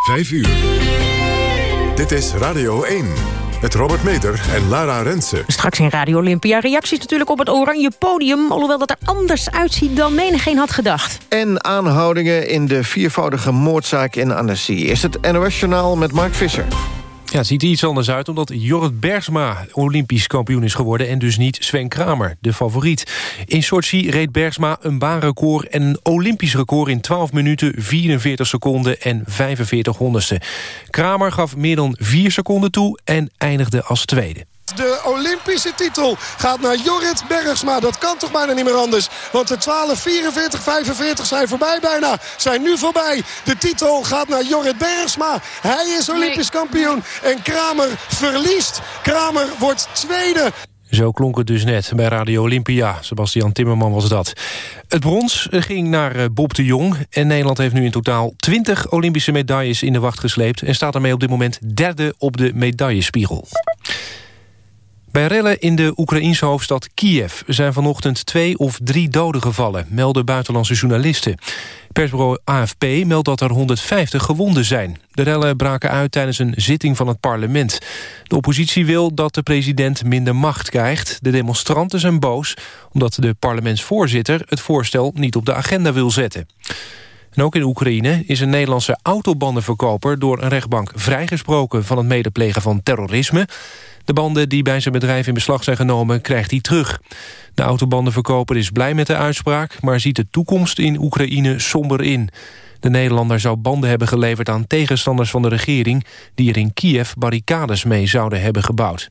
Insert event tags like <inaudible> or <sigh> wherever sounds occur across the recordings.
5 uur. Dit is Radio 1. Met Robert Meter en Lara Rensen. Straks in Radio Olympia. Reacties natuurlijk op het oranje podium. Alhoewel dat er anders uitziet dan menigeen had gedacht. En aanhoudingen in de viervoudige moordzaak in Annecy. Is het NOS-journaal met Mark Visser. Ja, het ziet er iets anders uit omdat Jorrit Bergsma Olympisch kampioen is geworden... en dus niet Sven Kramer, de favoriet. In Sochi reed Bergsma een baanrecord en een Olympisch record... in 12 minuten, 44 seconden en 45 honderdste. Kramer gaf meer dan 4 seconden toe en eindigde als tweede. De Olympische titel gaat naar Jorrit Bergsma. Dat kan toch bijna niet meer anders. Want de 12, 44, 45 zijn voorbij bijna. Zijn nu voorbij. De titel gaat naar Jorrit Bergsma. Hij is Olympisch kampioen. En Kramer verliest. Kramer wordt tweede. Zo klonk het dus net bij Radio Olympia. Sebastian Timmerman was dat. Het brons ging naar eh, Bob de Jong. En Nederland heeft nu in totaal 20 Olympische medailles in de wacht gesleept... en staat daarmee op dit moment derde op de medaillespiegel. Bij rellen in de Oekraïense hoofdstad Kiev zijn vanochtend twee of drie doden gevallen, melden buitenlandse journalisten. Persbureau AFP meldt dat er 150 gewonden zijn. De rellen braken uit tijdens een zitting van het parlement. De oppositie wil dat de president minder macht krijgt. De demonstranten zijn boos omdat de parlementsvoorzitter het voorstel niet op de agenda wil zetten. En ook in Oekraïne is een Nederlandse autobandenverkoper... door een rechtbank vrijgesproken van het medeplegen van terrorisme. De banden die bij zijn bedrijf in beslag zijn genomen krijgt hij terug. De autobandenverkoper is blij met de uitspraak... maar ziet de toekomst in Oekraïne somber in. De Nederlander zou banden hebben geleverd aan tegenstanders van de regering... die er in Kiev barricades mee zouden hebben gebouwd.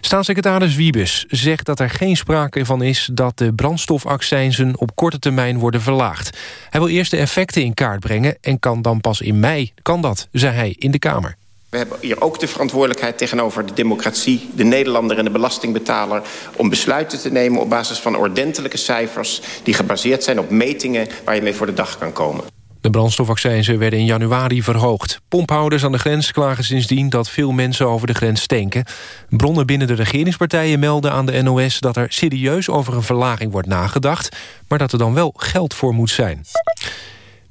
Staatssecretaris Wiebes zegt dat er geen sprake van is... dat de brandstofaccijnzen op korte termijn worden verlaagd. Hij wil eerst de effecten in kaart brengen... en kan dan pas in mei, kan dat, zei hij in de Kamer. We hebben hier ook de verantwoordelijkheid tegenover de democratie... de Nederlander en de belastingbetaler... om besluiten te nemen op basis van ordentelijke cijfers... die gebaseerd zijn op metingen waar je mee voor de dag kan komen. De brandstofaccijnzen werden in januari verhoogd. Pomphouders aan de grens klagen sindsdien dat veel mensen over de grens stenken. Bronnen binnen de regeringspartijen melden aan de NOS... dat er serieus over een verlaging wordt nagedacht... maar dat er dan wel geld voor moet zijn.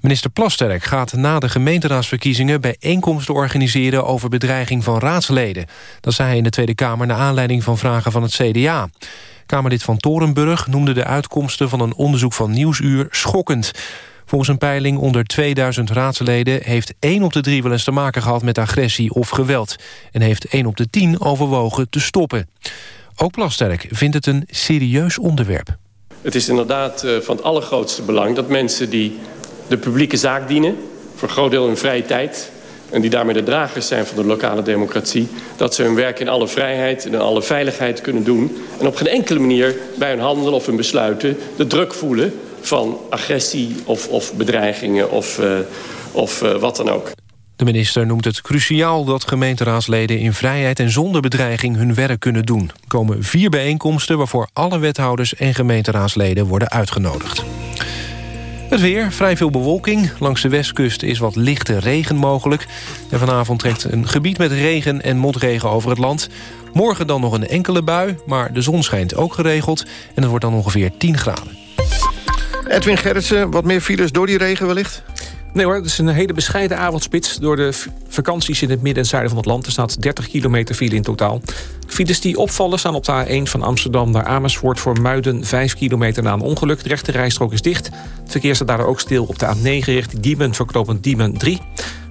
Minister Plasterk gaat na de gemeenteraadsverkiezingen... bijeenkomsten organiseren over bedreiging van raadsleden. Dat zei hij in de Tweede Kamer... naar aanleiding van vragen van het CDA. Kamerlid van Torenburg noemde de uitkomsten... van een onderzoek van Nieuwsuur schokkend. Volgens een peiling onder 2000 raadsleden... heeft 1 op de 3 wel eens te maken gehad met agressie of geweld. En heeft 1 op de 10 overwogen te stoppen. Ook Plasterk vindt het een serieus onderwerp. Het is inderdaad eh, van het allergrootste belang dat mensen die de publieke zaak dienen... voor groot deel in vrije tijd... en die daarmee de dragers zijn van de lokale democratie... dat ze hun werk in alle vrijheid en in alle veiligheid kunnen doen... en op geen enkele manier bij hun handelen of hun besluiten... de druk voelen van agressie of, of bedreigingen of, uh, of uh, wat dan ook. De minister noemt het cruciaal dat gemeenteraadsleden in vrijheid en zonder bedreiging hun werk kunnen doen. Er komen vier bijeenkomsten waarvoor alle wethouders en gemeenteraadsleden worden uitgenodigd. Het weer, vrij veel bewolking. Langs de westkust is wat lichte regen mogelijk. En vanavond trekt een gebied met regen en motregen over het land. Morgen dan nog een enkele bui, maar de zon schijnt ook geregeld. En het wordt dan ongeveer 10 graden. Edwin Gerritsen, wat meer files door die regen wellicht? Nee hoor, het is een hele bescheiden avondspits. Door de vakanties in het midden en zuiden van het land... er staat 30 kilometer file in totaal. Files die opvallen staan op de A1 van Amsterdam naar Amersfoort... voor Muiden 5 kilometer na een ongeluk. De rechte rijstrook is dicht. Het verkeer staat daar ook stil op de A9 richting Diemen... verknopend Diemen 3.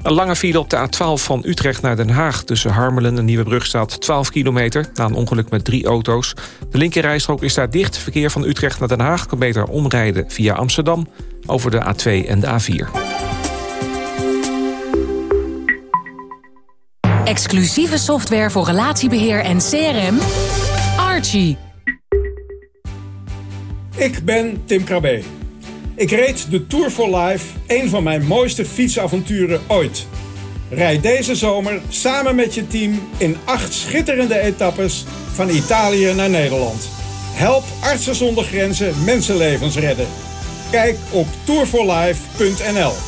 Een lange file op de A12 van Utrecht naar Den Haag. Tussen Harmelen en Nieuwebrug staat 12 kilometer... na een ongeluk met drie auto's. De linkerrijstrook is daar dicht. Verkeer van Utrecht naar Den Haag kan beter omrijden via Amsterdam... over de A2 en de A4. Exclusieve software voor relatiebeheer en CRM. Archie. Ik ben Tim Krabbe. Ik reed de Tour for Life, een van mijn mooiste fietsavonturen ooit. Rijd deze zomer samen met je team in acht schitterende etappes van Italië naar Nederland. Help Artsen zonder Grenzen mensenlevens redden. Kijk op tourforlife.nl.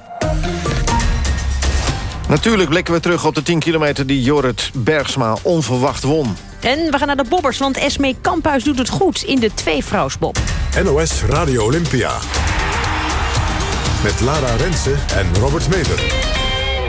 Natuurlijk blikken we terug op de 10 kilometer die Jorrit Bergsma onverwacht won. En we gaan naar de bobbers, want Esme Kamphuis doet het goed in de tweevrouwsbob. NOS Radio Olympia. Met Lara Rensen en Robert Meter.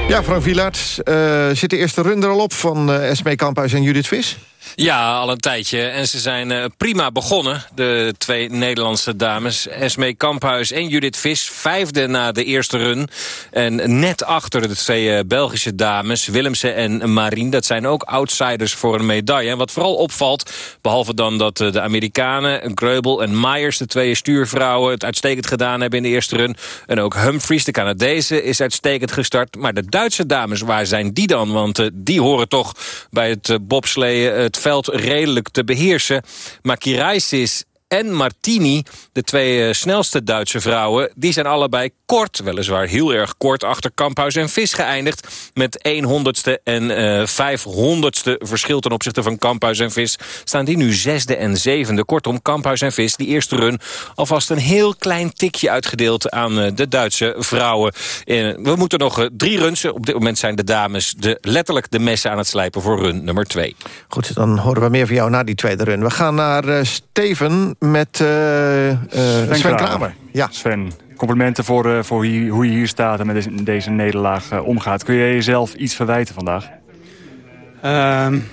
Ja, Frank Wielaert, uh, zit de eerste run er al op van uh, Esme Kamphuis en Judith Vis? Ja, al een tijdje. En ze zijn uh, prima begonnen, de twee Nederlandse dames. Esme Kamphuis en Judith Vis, vijfde na de eerste run. En net achter de twee uh, Belgische dames, Willemsen en Marien. Dat zijn ook outsiders voor een medaille. En wat vooral opvalt, behalve dan dat uh, de Amerikanen... Greubel en Myers, de twee stuurvrouwen... het uitstekend gedaan hebben in de eerste run. En ook Humphries, de Canadese, is uitstekend gestart. Maar de Duitse dames, waar zijn die dan? Want die horen toch bij het bobsleeën... het veld redelijk te beheersen. Maar Kiraisis en Martini, de twee uh, snelste Duitse vrouwen... die zijn allebei kort, weliswaar heel erg kort... achter Kamphuis en Vis geëindigd. Met 1 honderdste en uh, 500ste verschil ten opzichte van Kamphuis en Vis... staan die nu zesde en zevende. Kortom, Kamphuis en Vis, die eerste run... alvast een heel klein tikje uitgedeeld aan uh, de Duitse vrouwen. we moeten nog drie runs. Op dit moment zijn de dames de, letterlijk de messen aan het slijpen... voor run nummer twee. Goed, dan horen we meer van jou na die tweede run. We gaan naar Steven met uh, uh, Sven, Sven Kramer. Ja. Sven, complimenten voor, uh, voor hier, hoe je hier staat en met deze, deze nederlaag omgaat. Kun je jezelf iets verwijten vandaag? Um,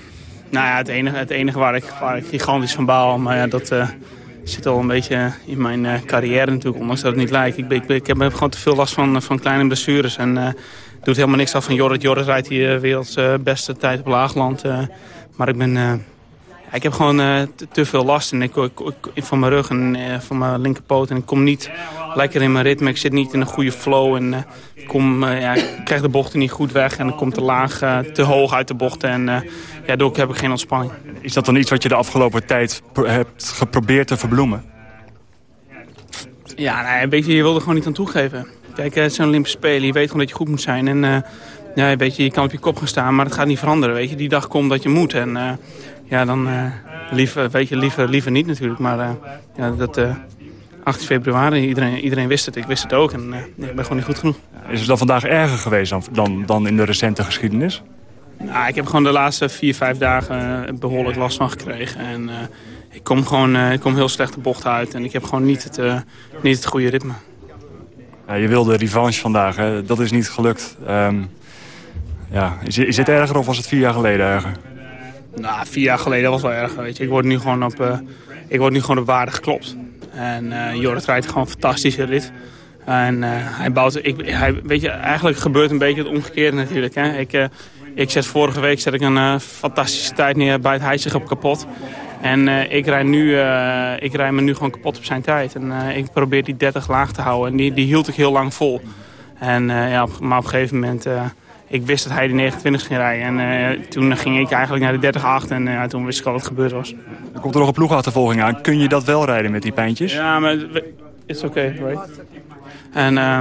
nou ja, het enige, het enige waar, ik, waar ik gigantisch van baal, maar ja, dat zit al een beetje in mijn carrière natuurlijk, ondanks dat het niet lijkt. Ik, ik, ik, heb gewoon te veel last van, van kleine blessures en doet helemaal niks af van Jorrit. Jorrit rijdt hier werelds beste tijd op laagland, maar ik ben ik heb gewoon uh, te, te, veel last en ik, ik, ik, van mijn rug en uh, van mijn linkerpoot. En ik kom niet lekker in mijn ritme. Ik zit niet in een goede flow. En uh, ik, kom, ja, ik krijg de bochten niet goed weg. En ik kom te laag, te hoog uit de bochten. En ja, daardoor heb ik geen ontspanning. Is dat dan iets wat je de afgelopen tijd hebt geprobeerd te verbloemen? Ja, een beetje, je wilde gewoon niet aan toegeven. Kijk, het zijn Olympische Spelen. Je weet gewoon dat je goed moet zijn. En ja, weet je, je kan op je kop gaan staan, maar dat gaat niet veranderen. Weet je. Die dag komt dat je moet. En ja, dan uh, liever, weet je, liever, liever niet natuurlijk. Maar uh, ja, dat, uh, 8 februari, iedereen, iedereen wist het. Ik wist het ook en ik ben gewoon niet goed genoeg. Is het dan vandaag erger geweest dan, dan, dan in de recente geschiedenis? Nou, ik heb gewoon de laatste vier, vijf dagen behoorlijk last van gekregen. En ik kom gewoon ik kom heel slecht de bocht uit en ik heb gewoon niet het, niet het goede ritme. Ja, je wilde revanche vandaag, hè? dat is niet gelukt. Um, ja, is, is het erger of was het vier jaar geleden erger? Nou, vier jaar geleden was wel erg. Weet je. Ik word nu gewoon op, uh, ik word nu gewoon op waarde geklopt. En uh, Jorrit rijdt gewoon een fantastische rit. En uh, hij bouwt... Ik, hij, weet je, eigenlijk gebeurt een beetje het omgekeerde natuurlijk. Hè. Ik, ik zet vorige week zet ik een fantastische tijd neer. bij hij zich op kapot. En ik, rijd nu, ik rijd me nu gewoon kapot op zijn tijd. En ik probeer die 30 laag te houden. En die, die hield ik heel lang vol. En, ja, maar op een gegeven moment ik wist dat hij de 29 ging rijden. En uh, toen ging ik eigenlijk naar de 30-8 en uh, toen wist ik al wat gebeurd was. Er komt er nog een ploegachtervolging aan. Kun je dat wel rijden met die pijntjes? Ja, maar it's oké, okay, right? En uh,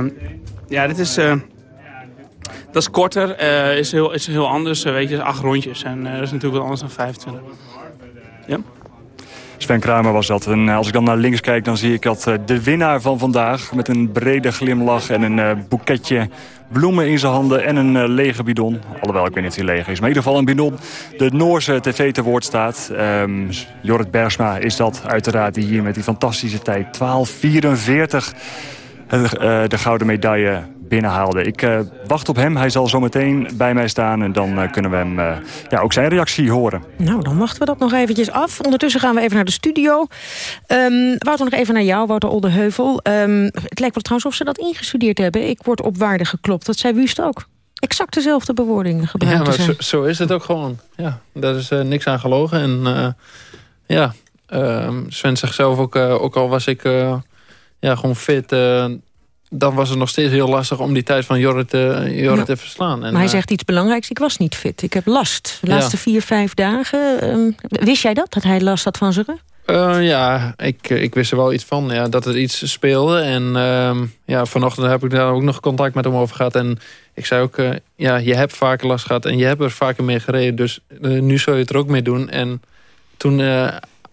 ja, dit is... dat is korter, is, heel, is heel anders, weet je, acht rondjes. En dat is natuurlijk wel anders dan 25. Ja. Sven Kramer was dat. En als ik dan naar links kijk, dan zie ik dat de winnaar van vandaag... met een brede glimlach en een boeketje bloemen in zijn handen en een lege bidon. Alhoewel, ik weet niet of hij leeg is. Maar in ieder geval een bidon. De Noorse tv te woord staat. Um, Jorrit Bergsma is dat uiteraard die hier met die fantastische tijd 12.44 uh, de gouden medaille binnenhaalde. Ik uh, wacht op hem. Hij zal zo meteen bij mij staan. En dan uh, kunnen we hem uh, ja, ook zijn reactie horen. Nou, dan wachten we dat nog eventjes af. Ondertussen gaan we even naar de studio. Um, Wouter, nog even naar jou, Wouter Oldeheuvel. Um, het lijkt wel trouwens of ze dat ingestudeerd hebben. Ik word op waarde geklopt. Dat zei Wust ook. Exact dezelfde bewoording gebruikt. Ja, maar zo, zo, is het ook gewoon. Ja, daar is niks aan gelogen. En ja, ehm, Sven zegt zelf ook, ook al was ik ja, gewoon fit dan was het nog steeds heel lastig om die tijd van Jorrit, Jorrit te verslaan. En, maar hij zegt iets belangrijks, ik was niet fit. Ik heb last. De laatste vier, vijf dagen. Ehm, wist jij dat, dat hij last had van zijn rug? ja, ik, ik wist er wel iets van. Ja, dat er iets speelde. En ehm, ja, vanochtend heb ik daar ook nog contact met hem over gehad. En ik zei ook, ja, je hebt vaker last gehad. En je hebt er vaker mee gereden. Dus nu zou je het er ook mee doen. En toen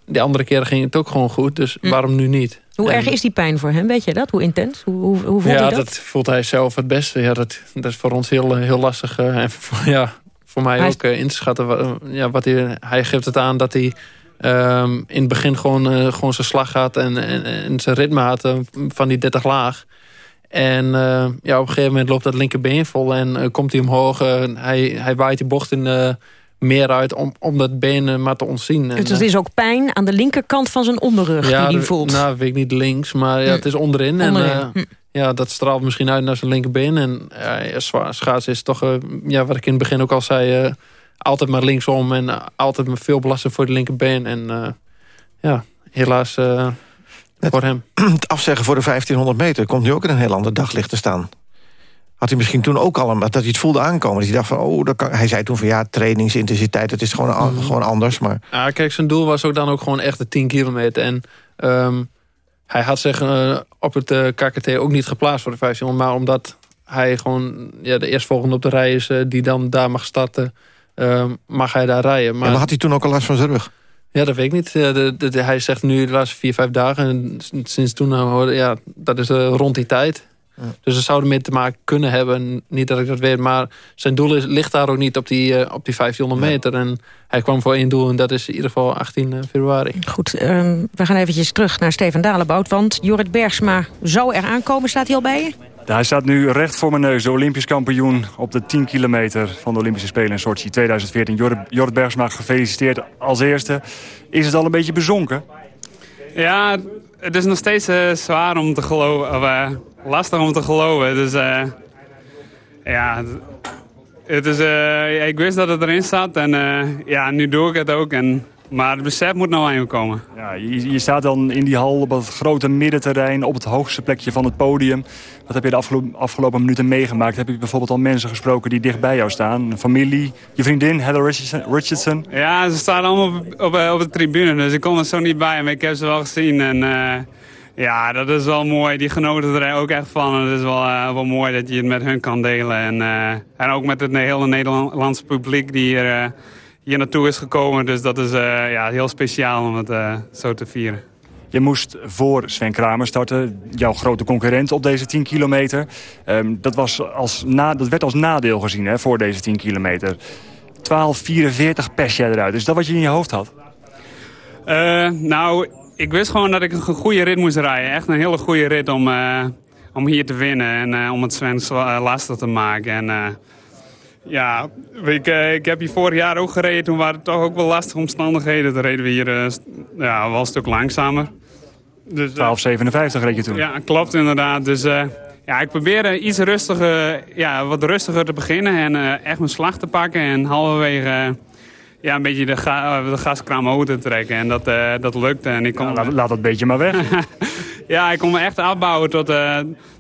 de andere keren ging het ook gewoon goed. Dus hm. waarom nu niet? Hoe erg is die pijn voor hem? Weet je dat? Hoe intens? Hoe, hoe, hoe voelt ja, hij dat? dat voelt hij zelf het beste. Ja, dat, dat is voor ons heel, heel lastig. Uh, en voor, ja, voor mij ook uh, in te schatten. ja, wat hij, hij geeft het aan dat hij um, in het begin gewoon, uh, gewoon zijn slag gaat... en, en, en zijn ritme had van die 30 laag. En ja, op een gegeven moment loopt dat linkerbeen vol en komt hij omhoog. hij, hij waait die bocht in meer uit om, om dat been maar te ontzien. Dus het is ook pijn aan de linkerkant van zijn onderrug ja, die hij voelt? Nou, weet ik niet links, maar ja, hm. het is onderin. onderin. En, uh, ja, dat straalt misschien uit naar zijn linkerbeen. En ja, schaatsen is toch, uh, ja, wat ik in het begin ook al zei... Uh, altijd maar linksom en altijd maar veel belasting voor de linkerbeen. En ja, helaas voor hem. <clears throat> Het afzeggen voor de 1500 meter komt nu ook in een heel ander daglicht te staan had hij misschien toen ook al een, dat hij het voelde aankomen. Dat hij dacht van, oh, dat kan, hij zei toen van ja, trainingsintensiteit, het is gewoon, mhm. gewoon anders. Maar... Ja, kijk, zijn doel was ook dan ook gewoon echt de 10 kilometer. En um, hij had zich uh, op het uh, eh, KKT ook niet geplaatst voor de 1500. Maar omdat hij gewoon ja, de eerstvolgende op de rij is uh, die dan daar mag starten, um, mag hij daar rijden. Maar... Ja, maar had hij toen ook al last van zijn rug? Ja, dat weet ik niet. De, de, de, hij zegt nu de laatste vier, vijf dagen. En sinds toen, ja, dat is rond die tijd. Dus het zou ermee te maken kunnen hebben. Niet dat ik dat weet, maar zijn doel is, ligt daar ook niet op die, uh, op die 1500 meter. En hij kwam voor één doel en dat is in ieder geval 18 eh, februari. Goed, uh, we gaan eventjes terug naar Steven Dalebout. Want Jorrit Bergsma zou er aankomen. Staat hij al bij je? hij staat nu recht voor mijn neus. De Olympisch kampioen op de 10 kilometer van de Olympische Spelen in Sochi 2014. Jorrit, Jorrit Bergsma, gefeliciteerd als eerste. Is het al een beetje bezonken? Ja, het is nog steeds uh, zwaar om te geloven lastig om te geloven. Dus uh, ja, het is, ik wist dat het erin zat en ja, nu doe ik het ook. En, maar het besef moet nou aan je komen. Ja, je, je, staat dan in die hal op het grote middenterrein, op het hoogste plekje van het podium. Wat heb je de afgelopen, afgelopen minuten meegemaakt? Heb je bijvoorbeeld al mensen gesproken die dicht bij jou staan? Familie, je vriendin, Heather Richardson? Ja, ze staan allemaal op, op, op de tribune, dus ik kon er zo niet bij. Maar ik heb ze wel gezien en... Ja, dat is wel mooi. Die genoten er ook echt van. Het is wel, uh, wel mooi dat je het met hun kan delen. En, uh, en ook met het hele Nederlandse publiek die hier, uh, hier naartoe is gekomen. Dus dat is ja, heel speciaal om het zo te vieren. Je moest voor Sven Kramer starten, jouw grote concurrent op deze 10 kilometer. Um, dat, was als na, dat werd als nadeel gezien hè, voor deze 10 kilometer. 12.44 pers jij eruit. Is dat wat je in je hoofd had? nou, ik wist gewoon dat ik een goede rit moest rijden. Echt een hele goede rit om, uh, om hier te winnen en uh, om het Sven lastig te maken. En ja, ik, ik heb hier vorig jaar ook gereden. Toen waren het toch ook wel lastige omstandigheden. Toen reden we hier ja, wel een stuk langzamer. Dus, 12,57 reed je toen. Ja, klopt inderdaad. Dus ja, ik probeerde iets rustiger, ja, wat rustiger te beginnen en echt mijn slag te pakken. En halverwege ja, een beetje de, ga, de gaskraan open te trekken. En dat, dat lukte. En ik kon... laat, laat dat beetje maar weg. <laughs> ja, ik kon me echt afbouwen tot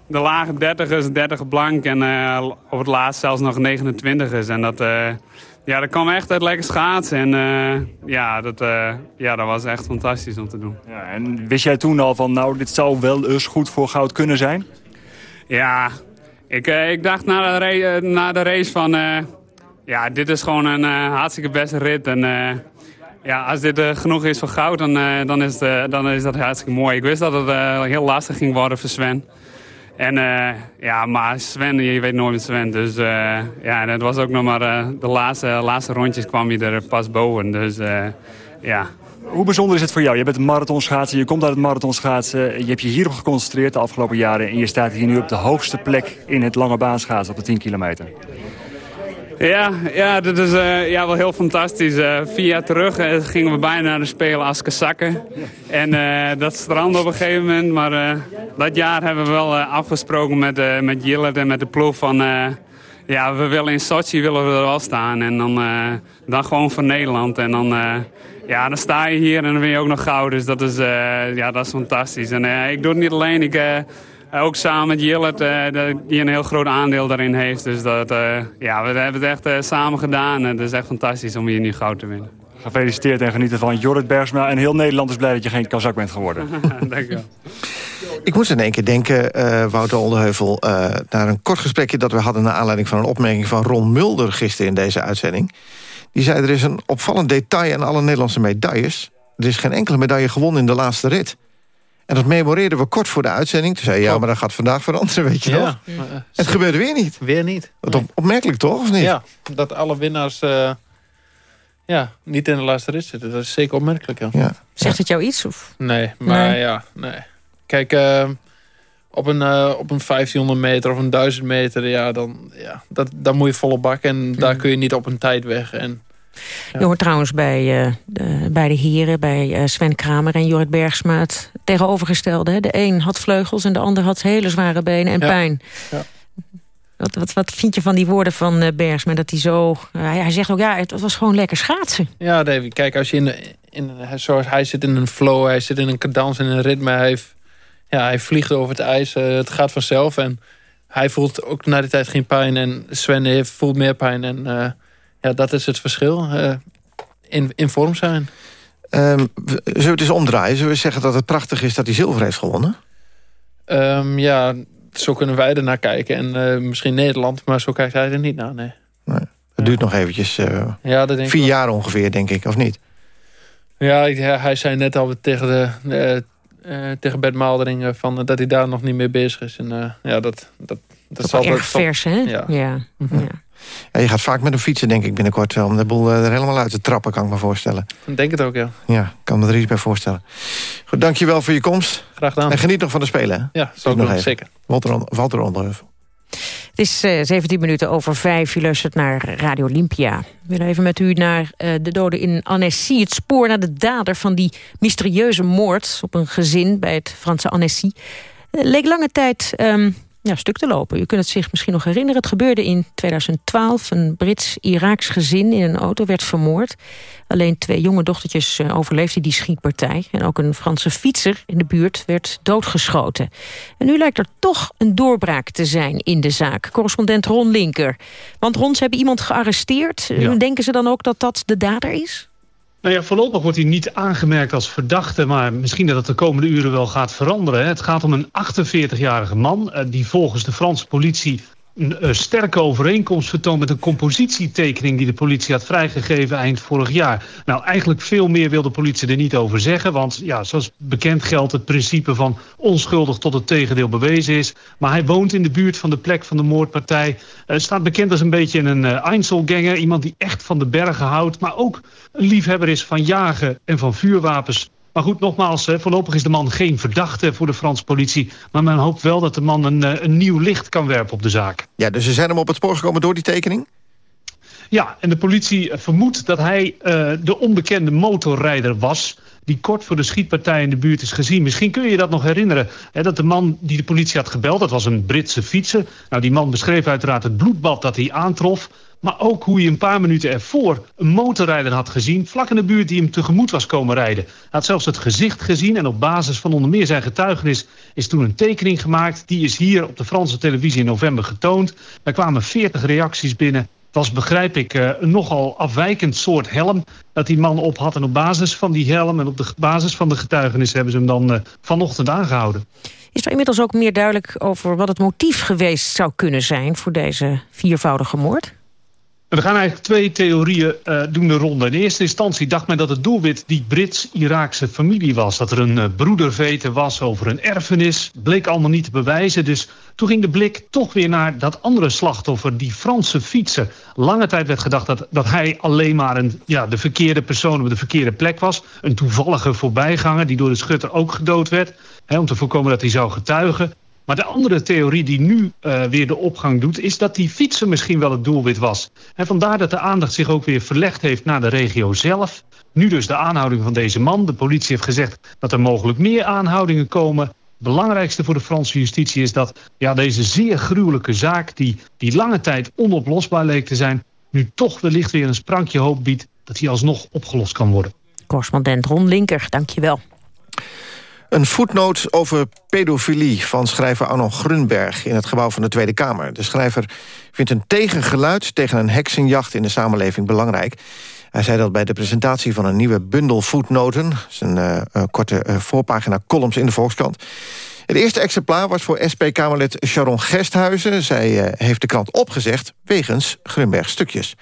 de lage 30ers, 30 blank. En uh, op het laatst zelfs nog 29ers. En dat, ja, dat kwam echt uit lekker schaatsen. En ja, dat, ja, dat was echt fantastisch om te doen. Ja, en wist jij toen al van, nou, dit zou wel eens goed voor goud kunnen zijn? Ja, ik, ik dacht na de, race, na de race van ja, dit is gewoon een hartstikke beste rit. En ja, als dit genoeg is voor goud, dan, dan, is het, dan is dat hartstikke mooi. Ik wist dat het heel lastig ging worden voor Sven. En ja, maar Sven, je weet nooit met Sven. Dus ja, en het was ook nog maar de laatste, laatste rondjes kwam je er pas boven. Dus ja, hoe bijzonder is het voor jou? Je bent een marathonschaatser, je komt uit het marathonschaatsen. Je hebt je hierop geconcentreerd de afgelopen jaren. En je staat hier nu op de hoogste plek in het lange baanschaatsen op de 10 kilometer. Ja, ja dat is uh, ja, wel heel fantastisch. Uh, vier jaar terug uh, gingen we bijna naar de Spelen als kazakken. En dat strandde op een gegeven moment. Maar dat jaar hebben we wel afgesproken met, met Jillet en met de ploeg van... ja, we willen in Sochi willen we er wel staan. En dan, dan gewoon voor Nederland. En dan, ja, dan sta je hier en dan win je ook nog goud. Dus dat is, ja, dat is fantastisch. En ik doe het niet alleen. Ik ook samen met Jillet, die een heel groot aandeel daarin heeft. Dus dat, ja, we hebben het echt samen gedaan. En het is echt fantastisch om hier nu goud te winnen. Gefeliciteerd en genieten van Jorrit Bergsma. En heel Nederland is blij dat je geen kazak bent geworden. <laughs> Dank je wel. Ik moest in één keer denken, uh, Wouter Oldeheuvel... Uh, naar een kort gesprekje dat we hadden... naar aanleiding van een opmerking van Ron Mulder gisteren in deze uitzending. Die zei, er is een opvallend detail aan alle Nederlandse medailles. Er is geen enkele medaille gewonnen in de laatste rit. En dat memoreerden we kort voor de uitzending. Toen zei ja, maar dat gaat vandaag veranderen, weet je ja, nog. Uh, het gebeurde weer niet. Weer niet. Wat opmerkelijk toch, of niet? Ja, dat alle winnaars ja, niet in de laatste rit zitten. Dat is zeker opmerkelijk, ja. Zegt het jou iets? Of? Nee, maar ja, nee. Kijk, uh, op, een, uh, op een 1500 meter of een 1000 meter, ja, dan, ja, dat, dan moet je volle bak. En daar kun je niet op een tijd weg. En, ja. Je hoort trouwens bij, uh, de, bij de heren, bij Sven Kramer en Jorrit Bergsma... het tegenovergestelde. Hè? De een had vleugels en de ander had hele zware benen en pijn. Ja. Wat, wat, wat vind je van die woorden van uh, Bergsma? Dat hij zo. hij zegt ook, ja, het was gewoon lekker schaatsen. Ja, David, kijk, als je in, in zoals hij zit in een flow, hij zit in een cadans en een ritme, hij, ja, hij vliegt over het ijs, het gaat vanzelf. En hij voelt ook na die tijd geen pijn en Sven heeft, voelt meer pijn. En ja, dat is het verschil. in, in vorm zijn. Um, zullen we het eens omdraaien? Zullen we zeggen dat het prachtig is dat hij zilver heeft gewonnen? Um, ja, zo kunnen wij er naar kijken. En uh, misschien Nederland, maar zo kijkt hij er niet naar, nee. nee het duurt nog eventjes uh, ja, dat denk vier jaar ongeveer, denk ik, of niet? Ja, hij zei net al tegen, de, uh, tegen Bert Maaldering van, dat hij daar nog niet mee bezig is. En ja, dat, dat, dat, zal erg vers, hè? Ja. ja. Mhm. ja. Ja, je gaat vaak met een fietsen, denk ik, binnenkort om de boel er helemaal uit te trappen, kan ik me voorstellen. Ik denk het ook, ja. Ja, ik kan me er iets bij voorstellen. Goed, dankjewel voor je komst. Graag gedaan. En geniet nog van de Spelen, hè? Ja, zo nog zeker. Walter, Walter Onderheuvel. Het is uh, eh, 17 minuten over vijf. U luistert naar Radio Olympia. We willen even met u naar uh, de doden in Annecy. Het spoor naar de dader van die mysterieuze moord... op een gezin bij het Franse Annecy. Uh, leek lange tijd um, ja, stuk te lopen. U kunt het zich misschien nog herinneren. Het gebeurde in 2012. Een Brits-Iraaks gezin in een auto werd vermoord. Alleen twee jonge dochtertjes uh, overleefden die schietpartij. En ook een Franse fietser in de buurt werd doodgeschoten. En nu lijkt er toch een doorbraak te zijn in de zaak. Correspondent Ron Linker. Want Ron, ze hebben iemand gearresteerd. Denken ze dan ook dat dat de dader is? Nou ja, voorlopig wordt hij niet aangemerkt als verdachte... maar misschien dat het de komende uren wel gaat veranderen. Het gaat om een 48-jarige man... Eh, die volgens de Franse politie een sterke overeenkomst vertoont met een compositietekening die de politie had vrijgegeven eind vorig jaar. Nou, eigenlijk veel meer wil de politie er niet over zeggen, want ja, zoals bekend geldt het principe van onschuldig tot het tegendeel bewezen is. Maar hij woont in de buurt van de plek van de moordpartij. Uh, staat bekend als een beetje een uh, Einzelganger, iemand die echt van de bergen houdt, maar ook een liefhebber is van jagen en van vuurwapens. Maar goed, nogmaals, voorlopig is de man geen verdachte voor de Franse politie. Maar men hoopt wel dat de man een, eh, een nieuw licht kan werpen op de zaak. Ja, dus ze zijn hem op het spoor gekomen door die tekening? Ja, en de politie vermoedt dat hij uh, de onbekende motorrijder was die kort voor de schietpartij in de buurt is gezien. Misschien kun je dat nog herinneren. Hè, dat de man die de politie had gebeld, dat was een Britse fietser. Nou, die man beschreef uiteraard het bloedbad dat hij aantrof. Maar ook hoe hij een paar minuten ervoor een motorrijder had gezien... vlak in de buurt die hem tegemoet was komen rijden. Hij had zelfs het gezicht gezien en op basis van onder meer zijn getuigenis... is toen een tekening gemaakt. Die is hier op de Franse televisie in november getoond. Er kwamen 40 reacties binnen was, begrijp ik, uh, een nogal afwijkend soort helm dat die man op had. En op basis van die helm en op de basis van de getuigenis hebben ze hem dan uh, vanochtend aangehouden. Is er inmiddels ook meer duidelijk over wat het motief geweest zou kunnen zijn voor deze viervoudige moord? Er gaan eigenlijk twee theorieën uh, doen de ronde. In eerste instantie dacht men dat het doelwit die Brits-Iraakse familie was. Dat er een uh, broederveten was over een erfenis. Bleek allemaal niet te bewijzen. Dus toen ging de blik toch weer naar dat andere slachtoffer, die Franse fietser. Lange tijd werd gedacht dat, dat hij alleen maar een, ja, de verkeerde persoon op de verkeerde plek was. Een toevallige voorbijganger die door de schutter ook gedood werd. Om te voorkomen dat hij zou getuigen. Maar de andere theorie die nu uh, weer de opgang doet... is dat die fietsen misschien wel het doelwit was. En vandaar dat de aandacht zich ook weer verlegd heeft naar de regio zelf. Nu dus de aanhouding van deze man. De politie heeft gezegd dat er mogelijk meer aanhoudingen komen. Belangrijkste voor de Franse justitie is dat ja, deze zeer gruwelijke zaak... Die, die lange tijd onoplosbaar leek te zijn... nu toch wellicht weer een sprankje hoop biedt... dat die alsnog opgelost kan worden. Correspondent Ron Linker, dank je wel. Een voetnoot over pedofilie van schrijver Arno Grunberg... in het gebouw van de Tweede Kamer. De schrijver vindt een tegengeluid tegen een heksenjacht in de samenleving belangrijk. Hij zei dat bij de presentatie van een nieuwe bundel voetnoten... zijn uh, korte uh, voorpagina columns in de Volkskrant... Het eerste exemplaar was voor SP-Kamerlid Sharon Gesthuizen. Zij heeft de krant opgezegd wegens Grunberg stukjes.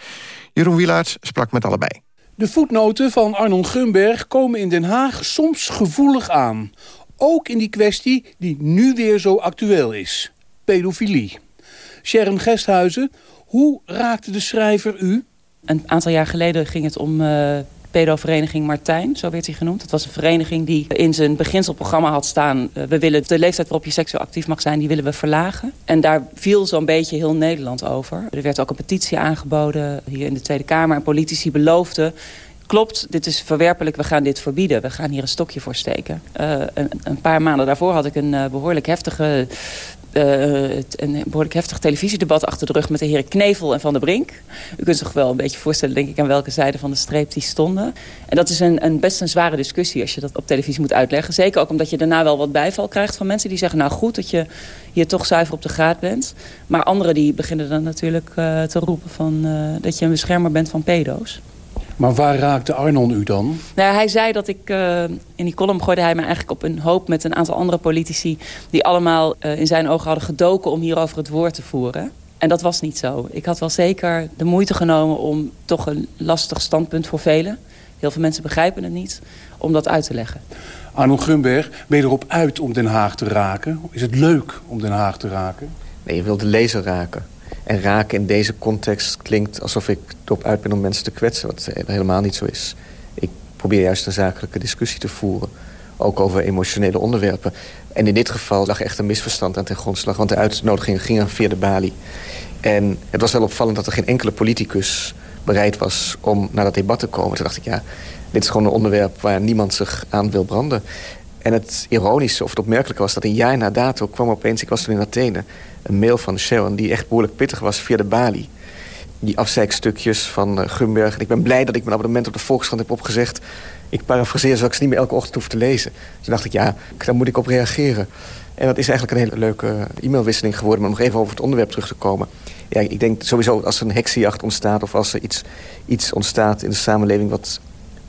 Jeroen Wielaerts sprak met allebei. De voetnoten van Arnon Grunberg komen in Den Haag soms gevoelig aan. Ook in die kwestie die nu weer zo actueel is. Pedofilie. Sharon Gesthuizen, hoe raakte de schrijver u? Een aantal jaar geleden ging het om uh, pedovereniging Martijn, zo werd hij genoemd. Het was een vereniging die in zijn beginselprogramma had staan... Uh, we willen de leeftijd waarop je seksueel actief mag zijn, die willen we verlagen. En daar viel zo'n beetje heel Nederland over. Er werd ook een petitie aangeboden hier in de Tweede Kamer. En politici beloofden klopt, dit is verwerpelijk, we gaan dit verbieden. We gaan hier een stokje voor steken. Uh, een, een, paar maanden daarvoor had ik een uh, behoorlijk heftige... Uh, een behoorlijk heftig televisiedebat achter de rug met de heren Knevel en Van der Brink. U kunt zich wel een beetje voorstellen, denk ik, aan welke zijde van de streep die stonden. En dat is een, een best een zware discussie als je dat op televisie moet uitleggen. Zeker ook omdat je daarna wel wat bijval krijgt van mensen die zeggen... nou goed dat je hier toch zuiver op de graad bent. Maar anderen die beginnen dan natuurlijk uh, te roepen van, uh, dat je een beschermer bent van pedo's. Maar waar raakte Arnon u dan? Nou, hij zei dat ik... Uh, in die column gooide hij me eigenlijk op een hoop met een aantal andere politici... die allemaal uh, in zijn ogen hadden gedoken om hierover het woord te voeren. En dat was niet zo. Ik had wel zeker de moeite genomen om toch een lastig standpunt voor velen... heel veel mensen begrijpen het niet, om dat uit te leggen. Arnon Grunberg, ben je erop uit om Den Haag te raken? Is het leuk om Den Haag te raken? Nee, je wilt de lezer raken. En raken in deze context klinkt alsof ik erop uit ben om mensen te kwetsen. Wat helemaal niet zo is. Ik probeer juist een zakelijke discussie te voeren. Ook over emotionele onderwerpen. En in dit geval lag echt een misverstand aan ten grondslag. Want de uitnodiging ging via de balie. En het was wel opvallend dat er geen enkele politicus bereid was om naar dat debat te komen. Toen dacht ik, ja, dit is gewoon een onderwerp waar niemand zich aan wil branden. En het ironische of het opmerkelijke was dat een jaar na dato kwam opeens... ik was toen in Athene, een mail van Sharon die echt behoorlijk pittig was via de balie. Die afzeikstukjes van uh, Gumberg. En ik ben blij dat ik mijn abonnement op de Volkskrant heb opgezegd. Ik parafraseer zodat ik ze niet meer elke ochtend hoef te lezen. Dus dacht ik, ja, daar moet ik op reageren. En dat is eigenlijk een hele leuke e-mailwisseling geworden. Maar nog even over het onderwerp terug te komen. Ja, ik denk sowieso als er een heksenjacht ontstaat... of als er iets, iets ontstaat in de samenleving... wat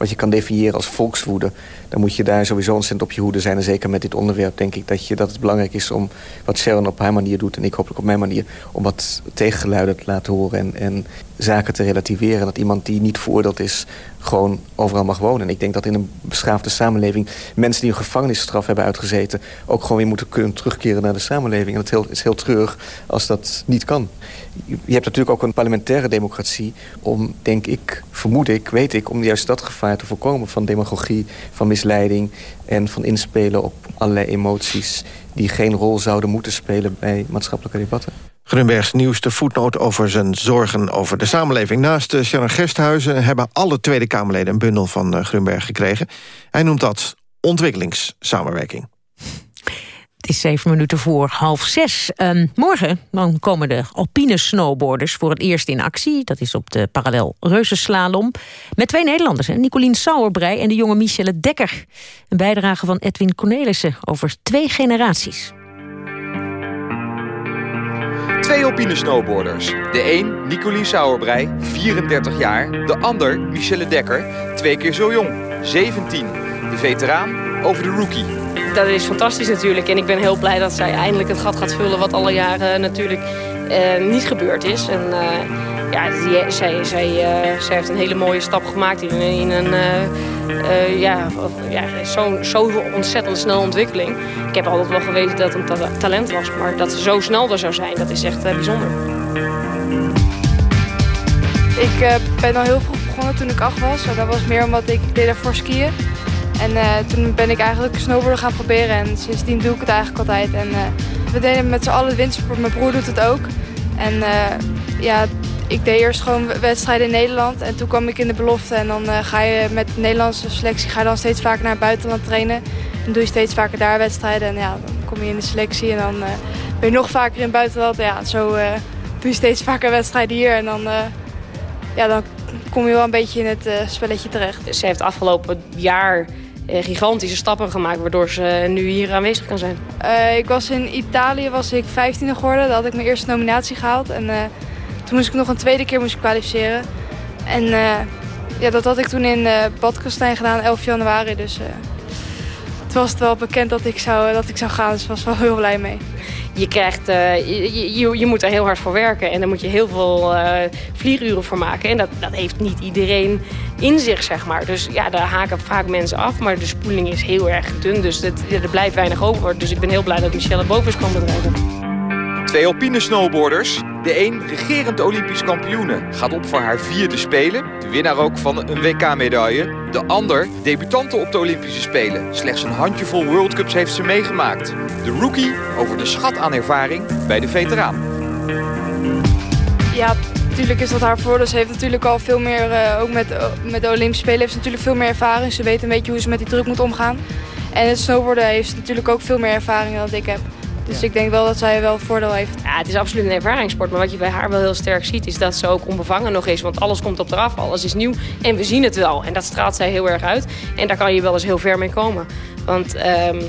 wat je kan definiëren als volkswoede... dan moet je daar sowieso ontzettend op je hoede zijn. En zeker met dit onderwerp denk ik dat, je, dat het belangrijk is... om wat Sharon op haar manier doet en ik hopelijk op mijn manier... om wat tegengeluiden te laten horen en, en zaken te relativeren. Dat iemand die niet veroordeeld is gewoon overal mag wonen. En ik denk dat in een beschaafde samenleving... mensen die een gevangenisstraf hebben uitgezeten... ook gewoon weer moeten kunnen terugkeren naar de samenleving. En het heel, is heel treurig als dat niet kan. Je hebt natuurlijk ook een parlementaire democratie... om, denk ik, vermoed ik, weet ik... om juist dat gevaar te voorkomen van demagogie, van misleiding... en van inspelen op allerlei emoties... die geen rol zouden moeten spelen bij maatschappelijke debatten. Grunbergs nieuwste voetnoot over zijn zorgen over de samenleving. Naast Sharon Gesthuizen hebben alle Tweede Kamerleden... een bundel van Grunberg gekregen. Hij noemt dat ontwikkelingssamenwerking. Het is zeven minuten voor half zes. Um, morgen dan komen de alpine snowboarders voor het eerst in actie. Dat is op de parallel Reuzenslalom. Met twee Nederlanders, Nicolien Sauerbrei en de jonge Michelle Dekker. Een bijdrage van Edwin Cornelissen over twee generaties. Twee alpine snowboarders. De een, Nicolien Sauerbrei, 34 jaar. De ander, Michelle Dekker, twee keer zo jong, 17. De veteraan over de rookie. Dat is fantastisch natuurlijk. En ik ben heel blij dat zij eindelijk het gat gaat vullen... wat alle jaren natuurlijk uh, niet gebeurd is. En uh, ja, zij, zij, uh, zij heeft een hele mooie stap gemaakt in, in een ja, ja, zo'n zo ontzettend snel ontwikkeling. Ik heb altijd wel geweten dat het een talent was. Maar dat ze zo snel er zou zijn, dat is echt bijzonder. Ik ben al heel vroeg begonnen toen ik acht was. Dat was meer omdat ik, deed daarvoor skiën. En uh, toen ben ik eigenlijk snowboarden gaan proberen en sindsdien doe ik het eigenlijk altijd. En uh, we deden met z'n allen windsport, mijn broer doet het ook. En uh, ja, ik deed eerst gewoon wedstrijden in Nederland en toen kwam ik in de belofte. En dan ga je met de Nederlandse selectie ga je dan steeds vaker naar het buitenland trainen. Dan doe je steeds vaker daar wedstrijden en ja, dan kom je in de selectie en dan ben je nog vaker in het buitenland. Ja, zo doe je steeds vaker wedstrijden hier en dan, ja, dan kom je wel een beetje in het spelletje terecht. Ze heeft afgelopen jaar gigantische stappen gemaakt... waardoor ze nu hier aanwezig kan zijn. ik was in Italië was ik 15e geworden. Daar had ik mijn eerste nominatie gehaald. En toen moest ik nog een tweede keer moest kwalificeren. En ja, dat had ik toen in uh, gedaan, 11 januari. Dus het was het wel bekend dat ik zou, dat ik zou gaan. Dus ik was wel <laughs> heel blij mee je, krijgt, uh, je, je, je, moet er heel hard voor werken. En daar moet je heel veel uh, vlieguren voor maken. En dat, dat heeft niet iedereen in zich, zeg maar. Dus ja, daar haken vaak mensen af. Maar de spoeling is heel erg dun. Dus het, er blijft weinig over. Dus ik ben heel blij dat Michelle boven is kan bedrijven. Twee alpine snowboarders. De een, regerend Olympisch kampioene, gaat op voor haar vierde Spelen. De winnaar ook van een WK-medaille. De ander, debutante op de Olympische Spelen. Slechts een handjevol World Cups heeft ze meegemaakt. De rookie over de schat aan ervaring bij de veteraan. Ja, natuurlijk is dat haar voordeel. Ze heeft natuurlijk al veel meer, uh, ook met, uh, met de Olympische Spelen, heeft ze natuurlijk veel meer ervaring. Ze weet een beetje hoe ze met die druk moet omgaan. En het snowboarden heeft natuurlijk ook veel meer ervaring dan ik heb. Dus ik denk wel dat zij wel voordeel heeft. Ja, het is absoluut een ervaringssport. Maar wat je bij haar wel heel sterk ziet, is dat ze ook onbevangen nog is. Want alles komt op eraf, alles is nieuw. En we zien het wel. En dat straalt zij heel erg uit. En daar kan je wel eens heel ver mee komen. Want... Um,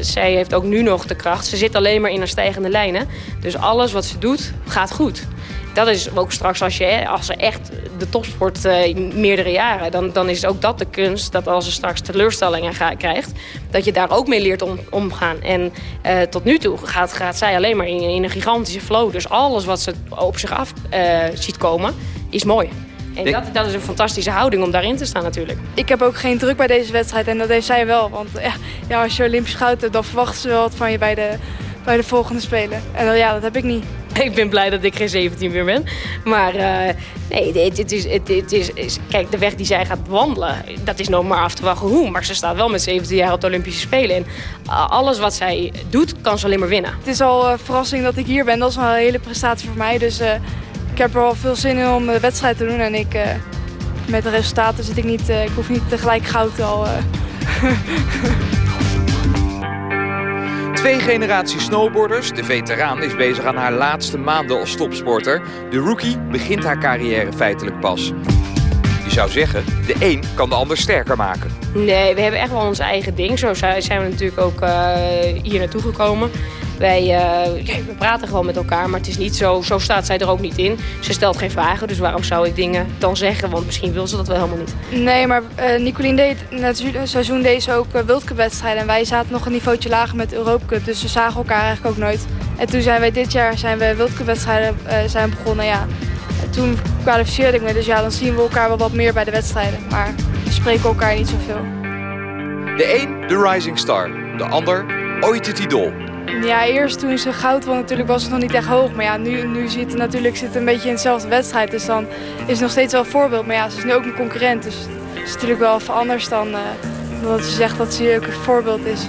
zij heeft ook nu nog de kracht. Ze zit alleen maar in een stijgende lijnen. Dus alles wat ze doet, gaat goed dat is ook straks als je als ze echt de topsport uh, meerdere jaren... Dan, dan is ook dat de kunst dat als ze straks teleurstellingen krijgt... dat je daar ook mee leert om, omgaan. En uh, tot nu toe gaat, gaat zij alleen maar in, in, een gigantische flow. Dus alles wat ze op zich af uh, ziet komen, is mooi. En dat, dat, is een fantastische houding om daarin te staan natuurlijk. Ik heb ook geen druk bij deze wedstrijd en dat heeft zij wel. Want ja, ja als je Olympisch goud hebt, dan verwachten ze wel wat van je bij de, bij de volgende Spelen. En ja, dat heb ik niet. <laughs> ik ben blij dat ik geen 17 meer ben. Maar uh, nee, het, is, het, is, is, Kijk, de weg die zij gaat wandelen, dat is nog maar af te wachten hoe. Maar ze staat wel met 17 jaar op de Olympische Spelen. En alles wat zij doet, kan ze alleen maar winnen. Het is al een verrassing dat ik hier ben. Dat is wel een hele prestatie voor mij. Dus uh, ik heb er wel veel zin in om de wedstrijd te doen. En ik, uh, met de resultaten zit ik niet... ik hoef niet tegelijk goud al... <laughs> Twee generaties snowboarders. De veteraan is bezig aan haar laatste maanden als topsporter. De rookie begint haar carrière feitelijk pas. Je zou zeggen, de een kan de ander sterker maken. Nee, we hebben echt wel ons eigen ding. Zo zijn we natuurlijk ook uh, hier naartoe gekomen. Wij uh, we praten gewoon met elkaar, maar het is niet zo, zo staat zij er ook niet in. Ze stelt geen vragen, dus waarom zou ik dingen dan zeggen? Want misschien wil ze dat wel helemaal niet. Nee, maar uh, Nicolien deed net seizoen deze ook uh, World wedstrijden. En wij zaten nog een niveautje lager met Europa Cup, dus we zagen elkaar eigenlijk ook nooit. En toen zijn wij dit jaar zijn we zijn begonnen, ja. En toen kwalificeerde ik me, dus ja, dan zien we elkaar wel wat meer bij de wedstrijden. Maar we spreken elkaar niet zoveel. De een de rising star, de ander ooit het idool. Ja, eerst toen ze goud won natuurlijk was het nog niet echt hoog. Maar ja, nu, nu zit het natuurlijk zit een beetje in dezelfde wedstrijd. Dus dan is het nog steeds wel een voorbeeld. Maar ja, ze is nu ook een concurrent. Dus het is natuurlijk wel even anders dan, uh, dat ze zegt dat ze ook een voorbeeld is.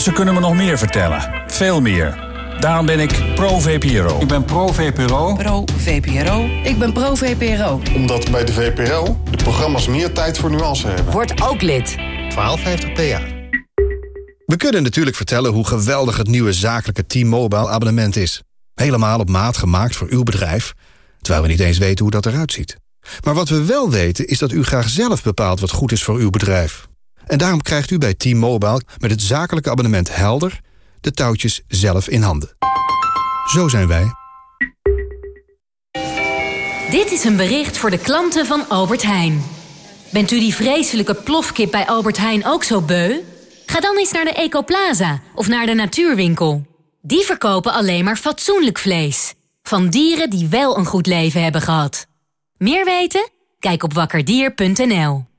Ze kunnen me nog meer vertellen. Veel meer. Daarom ben ik pro-VPRO. Ik ben pro-VPRO. Pro-VPRO. Ik ben pro-VPRO. Omdat bij de VPRO de programma's meer tijd voor nuance hebben. Word ook lid. 1250 PA. We kunnen natuurlijk vertellen hoe geweldig het nieuwe zakelijke T-Mobile abonnement is. Helemaal op maat gemaakt voor uw bedrijf, terwijl we niet eens weten hoe dat eruit ziet. Maar wat we wel weten is dat u graag zelf bepaalt wat goed is voor uw bedrijf. En daarom krijgt u bij T-Mobile met het zakelijke abonnement Helder de touwtjes zelf in handen. Zo zijn wij. Dit is een bericht voor de klanten van Albert Heijn. Bent u die vreselijke plofkip bij Albert Heijn ook zo beu? Ga dan eens naar de Ecoplaza of naar de Natuurwinkel. Die verkopen alleen maar fatsoenlijk vlees. Van dieren die wel een goed leven hebben gehad. Meer weten? Kijk op wakkerdier.nl.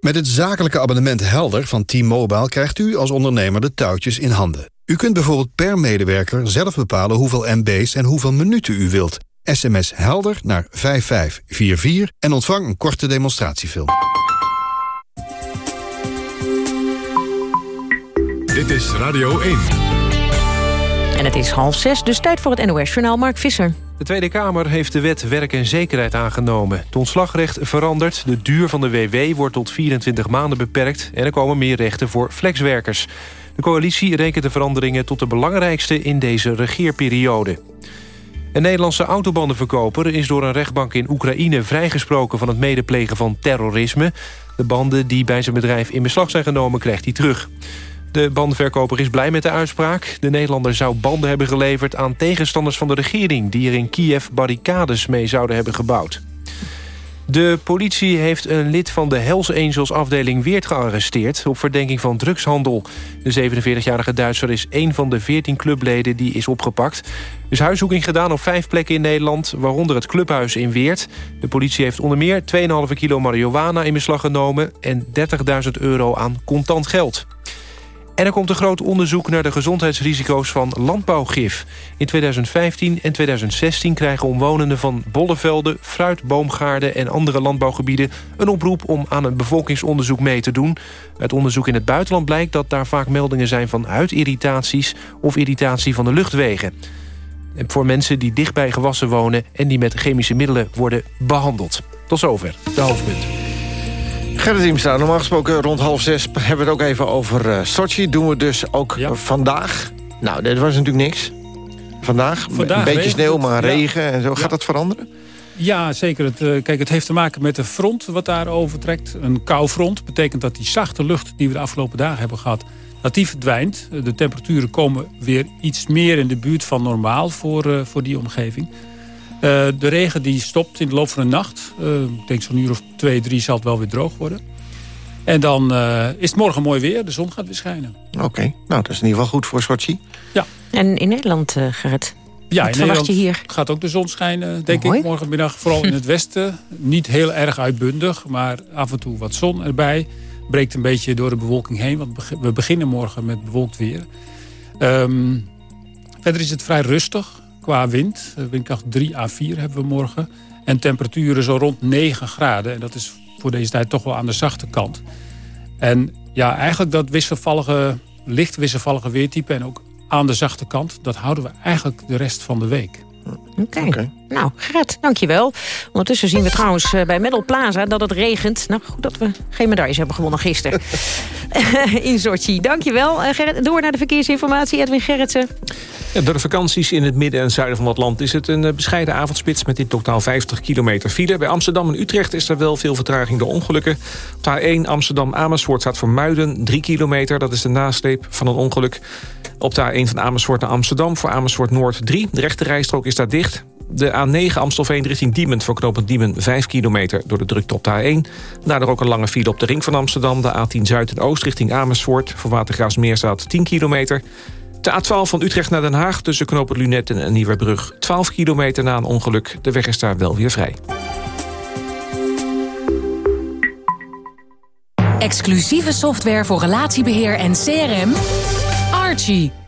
Met het zakelijke abonnement Helder van T-Mobile krijgt u als ondernemer de touwtjes in handen. U kunt bijvoorbeeld per medewerker zelf bepalen hoeveel MB's en hoeveel minuten u wilt. SMS helder naar 5544 en ontvang een korte demonstratiefilm. Dit is Radio 1. En het is half zes, dus tijd voor het NOS-journaal Mark Visser. De Tweede Kamer heeft de wet werk en zekerheid aangenomen. Het ontslagrecht verandert, de duur van de WW wordt tot 24 maanden beperkt... en er komen meer rechten voor flexwerkers. De coalitie rekent de veranderingen tot de belangrijkste in deze regeerperiode. Een Nederlandse autobandenverkoper is door een rechtbank in Oekraïne... vrijgesproken van het medeplegen van terrorisme. De banden die bij zijn bedrijf in beslag zijn genomen krijgt hij terug. De bandenverkoper is blij met de uitspraak. De Nederlander zou banden hebben geleverd aan tegenstanders van de regering... die er in Kiev barricades mee zouden hebben gebouwd. De politie heeft een lid van de Hells Angels afdeling Weert gearresteerd... op verdenking van drugshandel. De 47-jarige Duitser is een van de 14 clubleden die is opgepakt. Er is huiszoeking gedaan op vijf plekken in Nederland... waaronder het clubhuis in Weert. De politie heeft onder meer 2,5 kilo marihuana in beslag genomen... en 30.000 euro aan contant geld. En er komt een groot onderzoek naar de gezondheidsrisico's van landbouwgif. In 2015 en 2016 krijgen omwonenden van bollevelden, fruitboomgaarden en andere landbouwgebieden een oproep om aan een bevolkingsonderzoek mee te doen. Uit onderzoek in het buitenland blijkt dat daar vaak meldingen zijn van huidirritaties of irritatie van de luchtwegen. En voor mensen die dicht bij gewassen wonen en die met chemische middelen worden behandeld. Tot zover, de hoofdpunten. Gerrit Diemstra, normaal gesproken rond half zes hebben we het ook even over uh, Sochi. Doen we dus ook vandaag. Nou, dit was natuurlijk niks. Vandaag, vandaag een beetje sneeuw, maar ja. regen en zo. Gaat Ja. dat veranderen? Ja, zeker. Het, eh, kijk, het heeft te maken met de front wat daar overtrekt. Een koufront betekent dat die zachte lucht die we de afgelopen dagen hebben gehad... dat die verdwijnt. Eh, De temperaturen komen weer iets meer in de buurt van normaal voor, voor die omgeving. Eh, de regen die stopt in de loop van de nacht. Eh, ik denk zo'n uur of twee, drie zal het wel weer droog worden. En dan eh, is het morgen mooi weer. De zon gaat weer schijnen. Oké, nou dat is in ieder geval goed voor Sochi. Ja. En in Nederland, eh, Gerrit? Ja, Wat in verwacht Nederland je hier? gaat ook de zon schijnen, denk Mooi. ik, morgenmiddag. Vooral in het <laughs> westen. Niet heel erg uitbundig, maar af en toe wat zon erbij. Breekt een beetje door de bewolking heen, want we beginnen morgen met bewolkt weer. Ehm, verder is het vrij rustig qua wind. Eh, Windkracht 3 à 4 hebben we morgen. En temperaturen zo rond 9 graden. En dat is voor deze tijd toch wel aan de zachte kant. En ja, eigenlijk dat wisselvallige, licht wisselvallige weertype... en ook aan de zachte kant, dat houden we eigenlijk de rest van de week. Oké. Nou, Gerrit, dankjewel. Ondertussen zien we trouwens eh, bij Medal Plaza dat het regent. Nou, goed dat we geen medailles hebben gewonnen gisteren. <laughs> <laughs> in Sochi. Dankjewel, eh, Gerrit. Door naar de verkeersinformatie, Edwin Gerritsen. Ja, door de vakanties in het midden en zuiden van het land... is het een eh, bescheiden avondspits met in totaal 50 kilometer file. Bij Amsterdam en Utrecht is er wel veel vertraging door ongelukken. Op de A1 Amsterdam-Amersfoort staat voor Muiden 3 kilometer. Dat is de nasleep van een ongeluk. Op de A1 van Amersfoort naar Amsterdam voor Amersfoort Noord 3. De rechte rijstrook is daar dicht. De A9 Amstelveen richting Diemen voor knooppunt Diemen 5 kilometer door de drukte op de A1. Daardoor ook een lange file op de ring van Amsterdam. De A10 Zuid en Oost richting Amersfoort voor Watergraafsmeer staat 10 kilometer. De A12 van Utrecht naar Den Haag tussen knooppunt Lunetten en Nieuwerbrug 12 kilometer na een ongeluk. De weg is daar wel weer vrij. Exclusieve software voor relatiebeheer en CRM. Archie.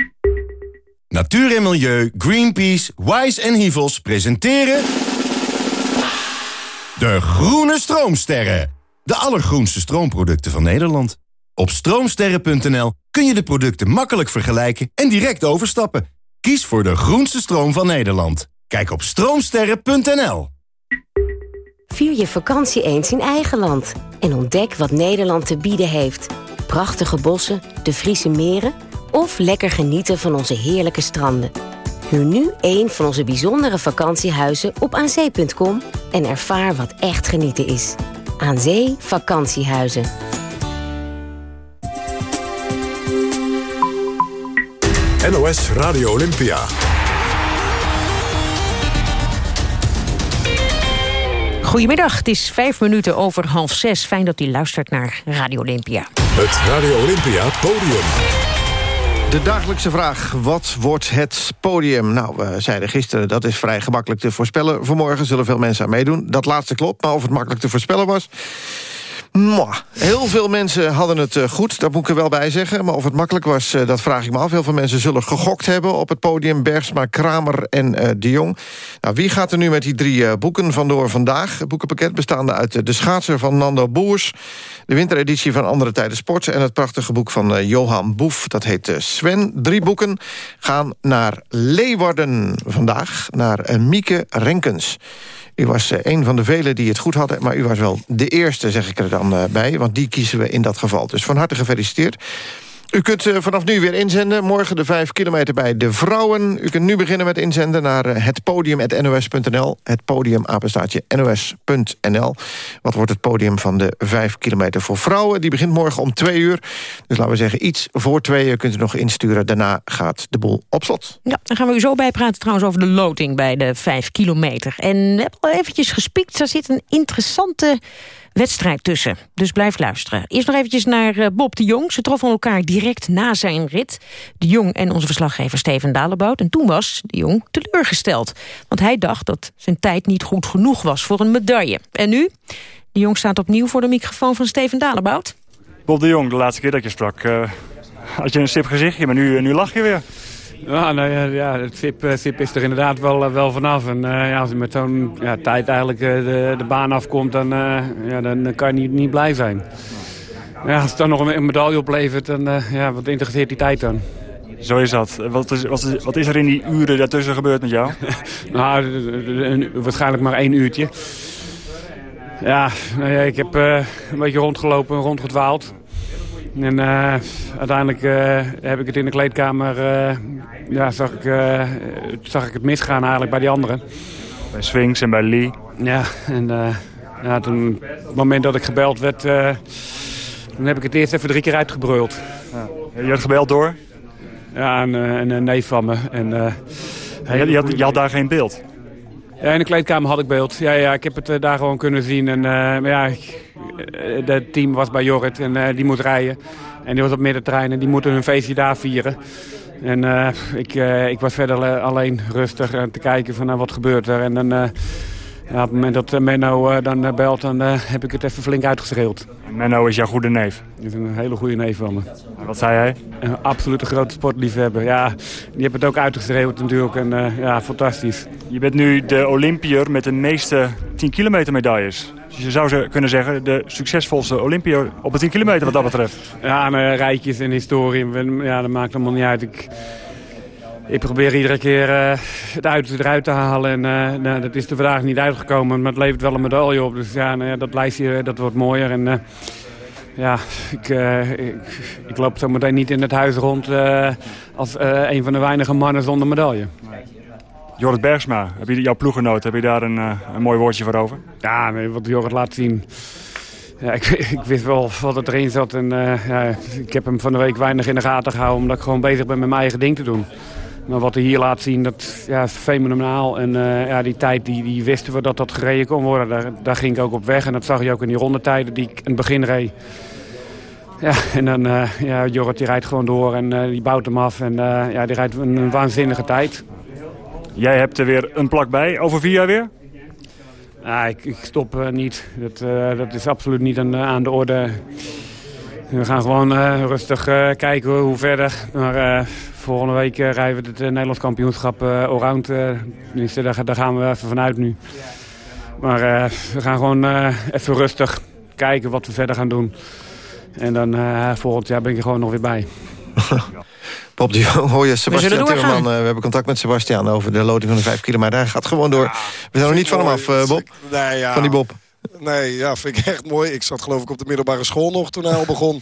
Natuur en Milieu, Greenpeace, Wise en Hivels presenteren... De Groene Stroomsterren. De allergroenste stroomproducten van Nederland. Op stroomsterren.nl kun je de producten makkelijk vergelijken en direct overstappen. Kies voor de groenste stroom van Nederland. Kijk op stroomsterren.nl. Vier je vakantie eens in eigen land. En ontdek wat Nederland te bieden heeft. Prachtige bossen, de Friese meren... of lekker genieten van onze heerlijke stranden. Huur nu een van onze bijzondere vakantiehuizen op aanzee.com... en ervaar wat echt genieten is. Aan Zee Vakantiehuizen. NOS Radio Olympia. Goedemiddag, het is vijf minuten over half zes. Fijn dat u luistert naar Radio Olympia. Het Radio Olympia podium. De dagelijkse vraag, wat wordt het podium? Nou, we zeiden gisteren, dat is vrij gemakkelijk te voorspellen. Vanmorgen zullen veel mensen aan meedoen. Dat laatste klopt, maar of het makkelijk te voorspellen was... Heel veel mensen hadden het eh, goed, dat moet ik er wel bij zeggen. Maar of het makkelijk was, eh, dat vraag ik me af. Heel veel mensen zullen gegokt hebben op het podium. Bergsma, Kramer en uh, De Jong. Nou, wie gaat er nu met die drie boeken vandoor vandaag? Het boekenpakket bestaande uit De Schaatser van Nando Boers... de wintereditie van Andere Tijden Sport... en het prachtige boek van Johan Boef, dat heet Sven. Drie boeken gaan naar Leeuwarden vandaag, naar Mieke Renkens. U was eh, een van de velen die het goed hadden... maar u was wel de eerste, zeg ik er dan eh, bij. Want die kiezen we in dat geval. Dus van harte gefeliciteerd. U kunt uh, vanaf nu weer inzenden. Morgen de 5 kilometer bij de vrouwen. U kunt nu beginnen met inzenden naar uh, het podium.nos.nl. Het podium apenstaatje nos.nl. Wat wordt het podium van de 5 kilometer voor vrouwen? Die begint morgen om 2 uur. Dus laten we zeggen iets voor 2 uur kunt u nog insturen. Daarna gaat de boel op slot. Ja, dan gaan we u zo bijpraten trouwens over de loting bij de 5 kilometer. En we hebben al eventjes gespiekt. Daar zit een interessante wedstrijd tussen. Dus blijf luisteren. Eerst nog eventjes naar eh, Bob de Jong. Ze troffen elkaar direct na zijn rit. De Jong en onze verslaggever Steven Dalebout. En toen was de Jong teleurgesteld. Want hij dacht dat zijn tijd niet goed genoeg was voor een medaille. En nu? De Jong staat opnieuw voor de microfoon van Steven Dalebout. Bob de Jong, de laatste keer dat je sprak... Uh, had je een sip gezichtje, maar nu, nu lach je weer. Ja, nou ja, ja het SIP, uh, is er inderdaad wel, uh, wel vanaf. En uh, ja, als je met zo'n ja, tijd eigenlijk de, de baan afkomt, dan, ja, dan kan je niet, niet blij zijn. Ja, als het dan nog een, een medaille oplevert, dan ja, wat interesseert die tijd dan? Zo is dat. Wat is, wat, is, wat is er in die uren daartussen gebeurd met jou? <laughs> nou, een, waarschijnlijk maar één uurtje. Ja, nou ja ik heb een beetje rondgelopen, rondgedwaald. En uh, uiteindelijk uh, heb ik het in de kleedkamer, uh, ja, zag, ik, zag ik het misgaan eigenlijk bij die anderen. Bij Swings en bij Lee. Ja, en ja, toen, op het moment dat ik gebeld werd, toen heb ik het eerst even drie keer uitgebruld. Ja. Je had gebeld door? Ja, een, een neef van me. En, je, je, had, je had daar geen beeld? Ja, in de kleedkamer had ik beeld. Ja, ja ik heb het daar gewoon kunnen zien. En ja, het team was bij Jorrit en uh, die moet rijden. En die was op middenterrein en die moeten hun feestje daar vieren. En uh, ik, ik was verder alleen rustig te kijken van wat gebeurt er. En dan, op het moment dat Menno dan belt, dan heb ik het even flink uitgeschreeuwd. Menno is jouw goede neef? Die is een hele goede neef van me. wat zei hij? Een absolute grote sportliefhebber. Ja, die heeft het ook uitgeschreeuwd natuurlijk. En ja, fantastisch. Je bent nu de Olympiër met de meeste 10 kilometer medailles. Dus je zou kunnen zeggen, de succesvolste Olympiër op de 10 kilometer wat dat betreft. Ja, maar rijtjes en historie, ja, dat maakt allemaal niet uit. Ik, ik probeer iedere keer uh, het uit, eruit te halen. En uh, nou, dat is er vandaag niet uitgekomen, maar het levert wel een medaille op. Dus ja, nou ja dat lijstje dat wordt mooier. En uh, ja, ik, ik, ik, loop zo meteen niet in het huis rond als een van de weinige mannen zonder medaille. Jorrit Bergsma, heb je, jouw ploeggenoot, heb je daar een, een mooi woordje voor over? Ja, wat Jorrit laat zien... Ja, ik, <laughs> ik, wist wel wat er erin zat en ja, ik heb hem van de week weinig in de gaten gehouden... omdat ik gewoon bezig ben met mijn eigen ding te doen. Maar wat hij hier laat zien, dat ja, is fenomenaal. En uh, ja, die tijd, die, die wisten we dat dat gereden kon worden. Daar, daar ging ik ook op weg. En dat zag je ook in die rondetijden die ik in het begin reed. Ja, en dan, uh, ja, Jorrit die rijdt gewoon door en uh, die bouwt hem af. En ja, die rijdt een, een, waanzinnige tijd. Jij hebt er weer een plak bij. Over vier jaar weer? Ah, ik, ik stop niet. Dat, dat is absoluut niet aan, aan de orde. We gaan gewoon rustig kijken hoe verder. Maar Volgende week uh, rijden we het uh, Nederlands kampioenschap uh, allround. daar, daar, gaan we even vanuit nu. Maar we gaan gewoon even rustig kijken wat we verder gaan doen. En dan volgend jaar ben ik er gewoon nog weer bij. <laughs> Bob de Jong, <laughs> hoor je Sebastian Timmerman. we hebben contact met Sebastian over de loting van de 5 kilometer. Hij gaat gewoon door. we zijn er niet van hem af, Bob. Nee, ja. Van die Bob. Nee, ja, vind ik echt mooi. Ik zat geloof ik op de middelbare school nog toen hij al begon.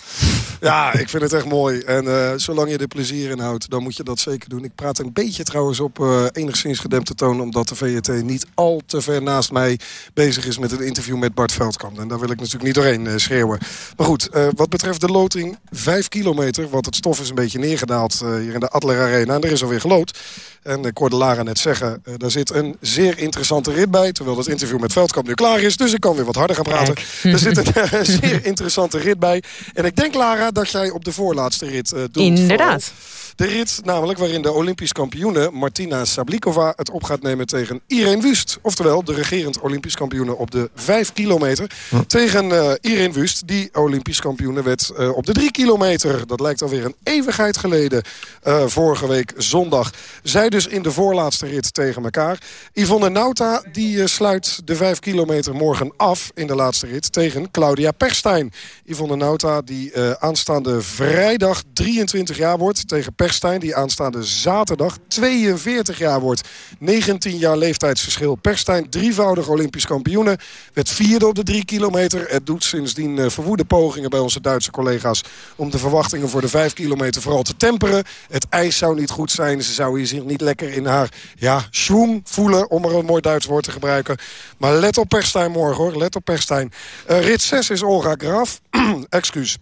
Ja, ik vind het echt mooi. En uh, zolang je er plezier in houdt, dan moet je dat zeker doen. Ik praat een beetje trouwens op uh, enigszins gedempte toon... omdat de VRT niet al te ver naast mij bezig is met een interview met Bart Veldkamp. En daar wil ik natuurlijk niet doorheen uh, schreeuwen. Maar goed, wat betreft de loting, vijf kilometer... want het stof is een beetje neergedaald hier in de Adler Arena... en er is alweer gelood. En ik hoorde Lara net zeggen, daar zit een zeer interessante rit bij. Terwijl het interview met Veldkamp nu klaar is. Dus ik weer wat harder gaan praten. Kijk. <laughs> Er zit een <laughs> zeer interessante rit bij. En ik denk, Lara, dat jij op de voorlaatste rit uh, doet. Inderdaad. Vooral. De rit namelijk waarin de Olympisch kampioene Martina Sablikova het op gaat nemen tegen Irene Wust. Oftewel de regerend Olympisch kampioene op de 5 kilometer. Hm. Tegen uh, Irene Wust die Olympisch kampioene werd uh, op de 3 kilometer. Dat lijkt alweer een eeuwigheid geleden. Uh, vorige week zondag. Zij dus in de voorlaatste rit tegen elkaar. Yvonne Nauta die sluit de 5 kilometer morgen af in de laatste rit tegen Claudia Perstijn. Yvonne Nauta die aanstaande vrijdag 23 jaar wordt tegen Perstijn. Perstijn, die aanstaande zaterdag 42 jaar wordt. 19 jaar leeftijdsverschil. Perstijn, drievoudig Olympisch kampioene. Werd vierde op de drie kilometer. Het doet sindsdien uh, verwoede pogingen bij onze Duitse collega's... om de verwachtingen voor de vijf kilometer vooral te temperen. Het ijs zou niet goed zijn. Ze zou hier zich niet lekker in haar ja, schwung voelen... om er een mooi Duits woord te gebruiken. Maar let op Perstijn morgen, hoor. Let op Perstijn. Uh, rit 6 is Olga Graaf. <clears throat> Excuus.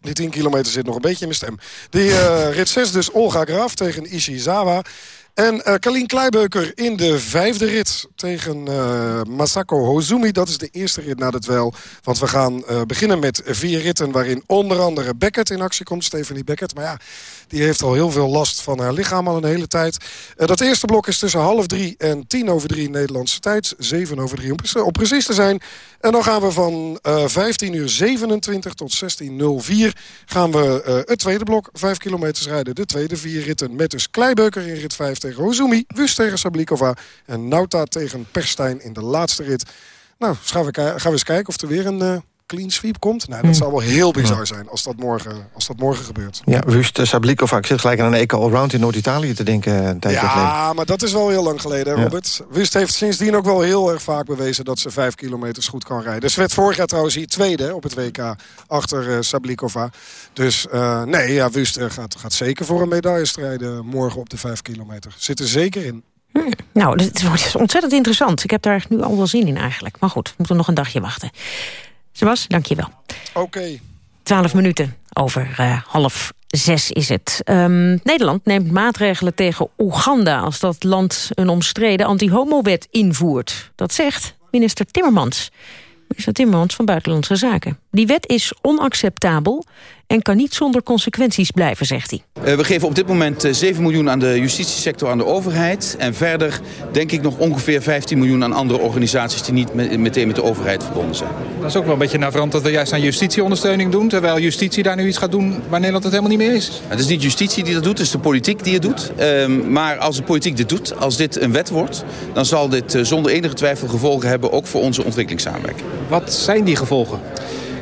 Die 10 kilometer zit nog een beetje in mijn stem. Die uh, rit 6 dus Olga Graaf tegen Ishizawa. En uh, Kalien Kleibeuker in de vijfde rit tegen uh, Masako Hozumi. Dat is de eerste rit na het wel. Want we gaan uh, beginnen met vier ritten waarin onder andere Beckett in actie komt. Stephanie Beckett. Maar ja, die heeft al heel veel last van haar lichaam al een hele tijd. dat eerste blok is tussen half drie en tien over drie Nederlandse tijd. Zeven over drie om, precies te zijn. En dan gaan we van 15 uur 27 tot 16.04 gaan we het tweede blok. Vijf kilometers rijden. De tweede vier ritten met dus Kleibeuker in rit 5 tegen Hozumi. Wust tegen Sablikova. En Nauta tegen Perstijn in de laatste rit. Nou, gaan we, gaan we eens kijken of er weer een... Clean sweep komt. Nou, dat zou wel heel bizar zijn als dat morgen, als dat morgen gebeurt. Ja, Wust, Sablikova. Ik zit gelijk aan een Eco Allround in Noord-Italië te denken. Een tijdje ja, geleden. maar dat is wel heel lang geleden, hè, Robert. Ja. Wust heeft sindsdien ook wel heel erg vaak bewezen... dat ze vijf kilometers goed kan rijden. Ze werd vorig jaar trouwens hier tweede op het WK achter uh, Sablikova. Dus uh, nee, ja, Wust gaat, gaat zeker voor een medaille strijden morgen op de vijf kilometer. Zit er zeker in. Hm. Nou, het wordt ontzettend interessant. Ik heb daar nu al wel zin in eigenlijk. Maar goed, we moeten nog een dagje wachten. Sebas, dank je wel. Oké. Okay. Twaalf minuten over uh, half zes is het. Um, Nederland neemt maatregelen tegen Oeganda... als dat land een omstreden anti-homo-wet invoert. Dat zegt minister Timmermans. Minister Timmermans van Buitenlandse Zaken. Die wet is onacceptabel en kan niet zonder consequenties blijven, zegt hij. Uh, we geven op dit moment uh, 7 miljoen aan de justitiesector, aan de overheid. En verder denk ik nog ongeveer 15 miljoen aan andere organisaties... die niet met, meteen met de overheid verbonden zijn. Dat is ook wel een beetje navrant dat we juist aan justitieondersteuning doen... terwijl justitie daar nu iets gaat doen waar Nederland het helemaal niet mee is. Het is niet justitie die dat doet, het is de politiek die het doet. Uh, maar als de politiek dit doet, als dit een wet wordt... dan zal dit uh, zonder enige twijfel gevolgen hebben... ook voor onze ontwikkelingssamenwerking. Wat zijn die gevolgen?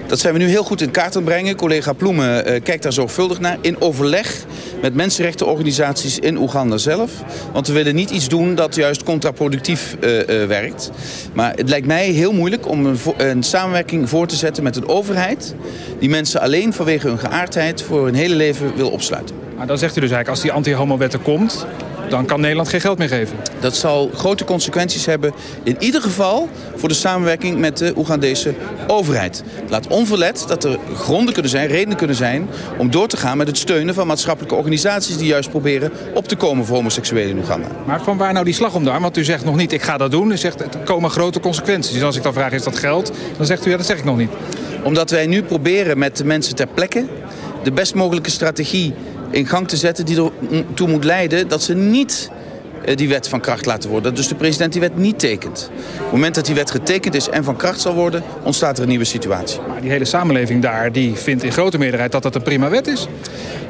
Dat zijn we nu heel goed in kaart aan brengen. Collega Ploemen uh, kijkt daar zorgvuldig naar. In overleg met mensenrechtenorganisaties in Oeganda zelf. Want we willen niet iets doen dat juist contraproductief uh, uh, werkt. Maar het lijkt mij heel moeilijk om een, een, samenwerking voor te zetten met een overheid... die mensen alleen vanwege hun geaardheid voor hun hele leven wil opsluiten. Maar dan zegt u dus eigenlijk, als die anti-homo-wet er komt dan kan Nederland geen geld meer geven. Dat zal grote consequenties hebben, in ieder geval voor de samenwerking met de Oegandese overheid. Laat onverlet dat er gronden kunnen zijn, redenen kunnen zijn om door te gaan met het steunen van maatschappelijke organisaties die juist proberen op te komen voor homoseksuelen in Oeganda. Maar van waar nou die slag om daar? Want u zegt nog niet, ik ga dat doen. U zegt, er komen grote consequenties. Dus als ik dan vraag, is dat geld? Dan zegt u, ja, dat zeg ik nog niet. Omdat wij nu proberen met de mensen ter plekke de best mogelijke strategie in gang te zetten die ertoe moet leiden dat ze niet die wet van kracht laten worden. Dus de president die wet niet tekent. Op het moment dat die wet getekend is en van kracht zal worden, ontstaat er een nieuwe situatie. Maar die hele samenleving daar, die vindt in grote meerderheid dat dat een prima wet is?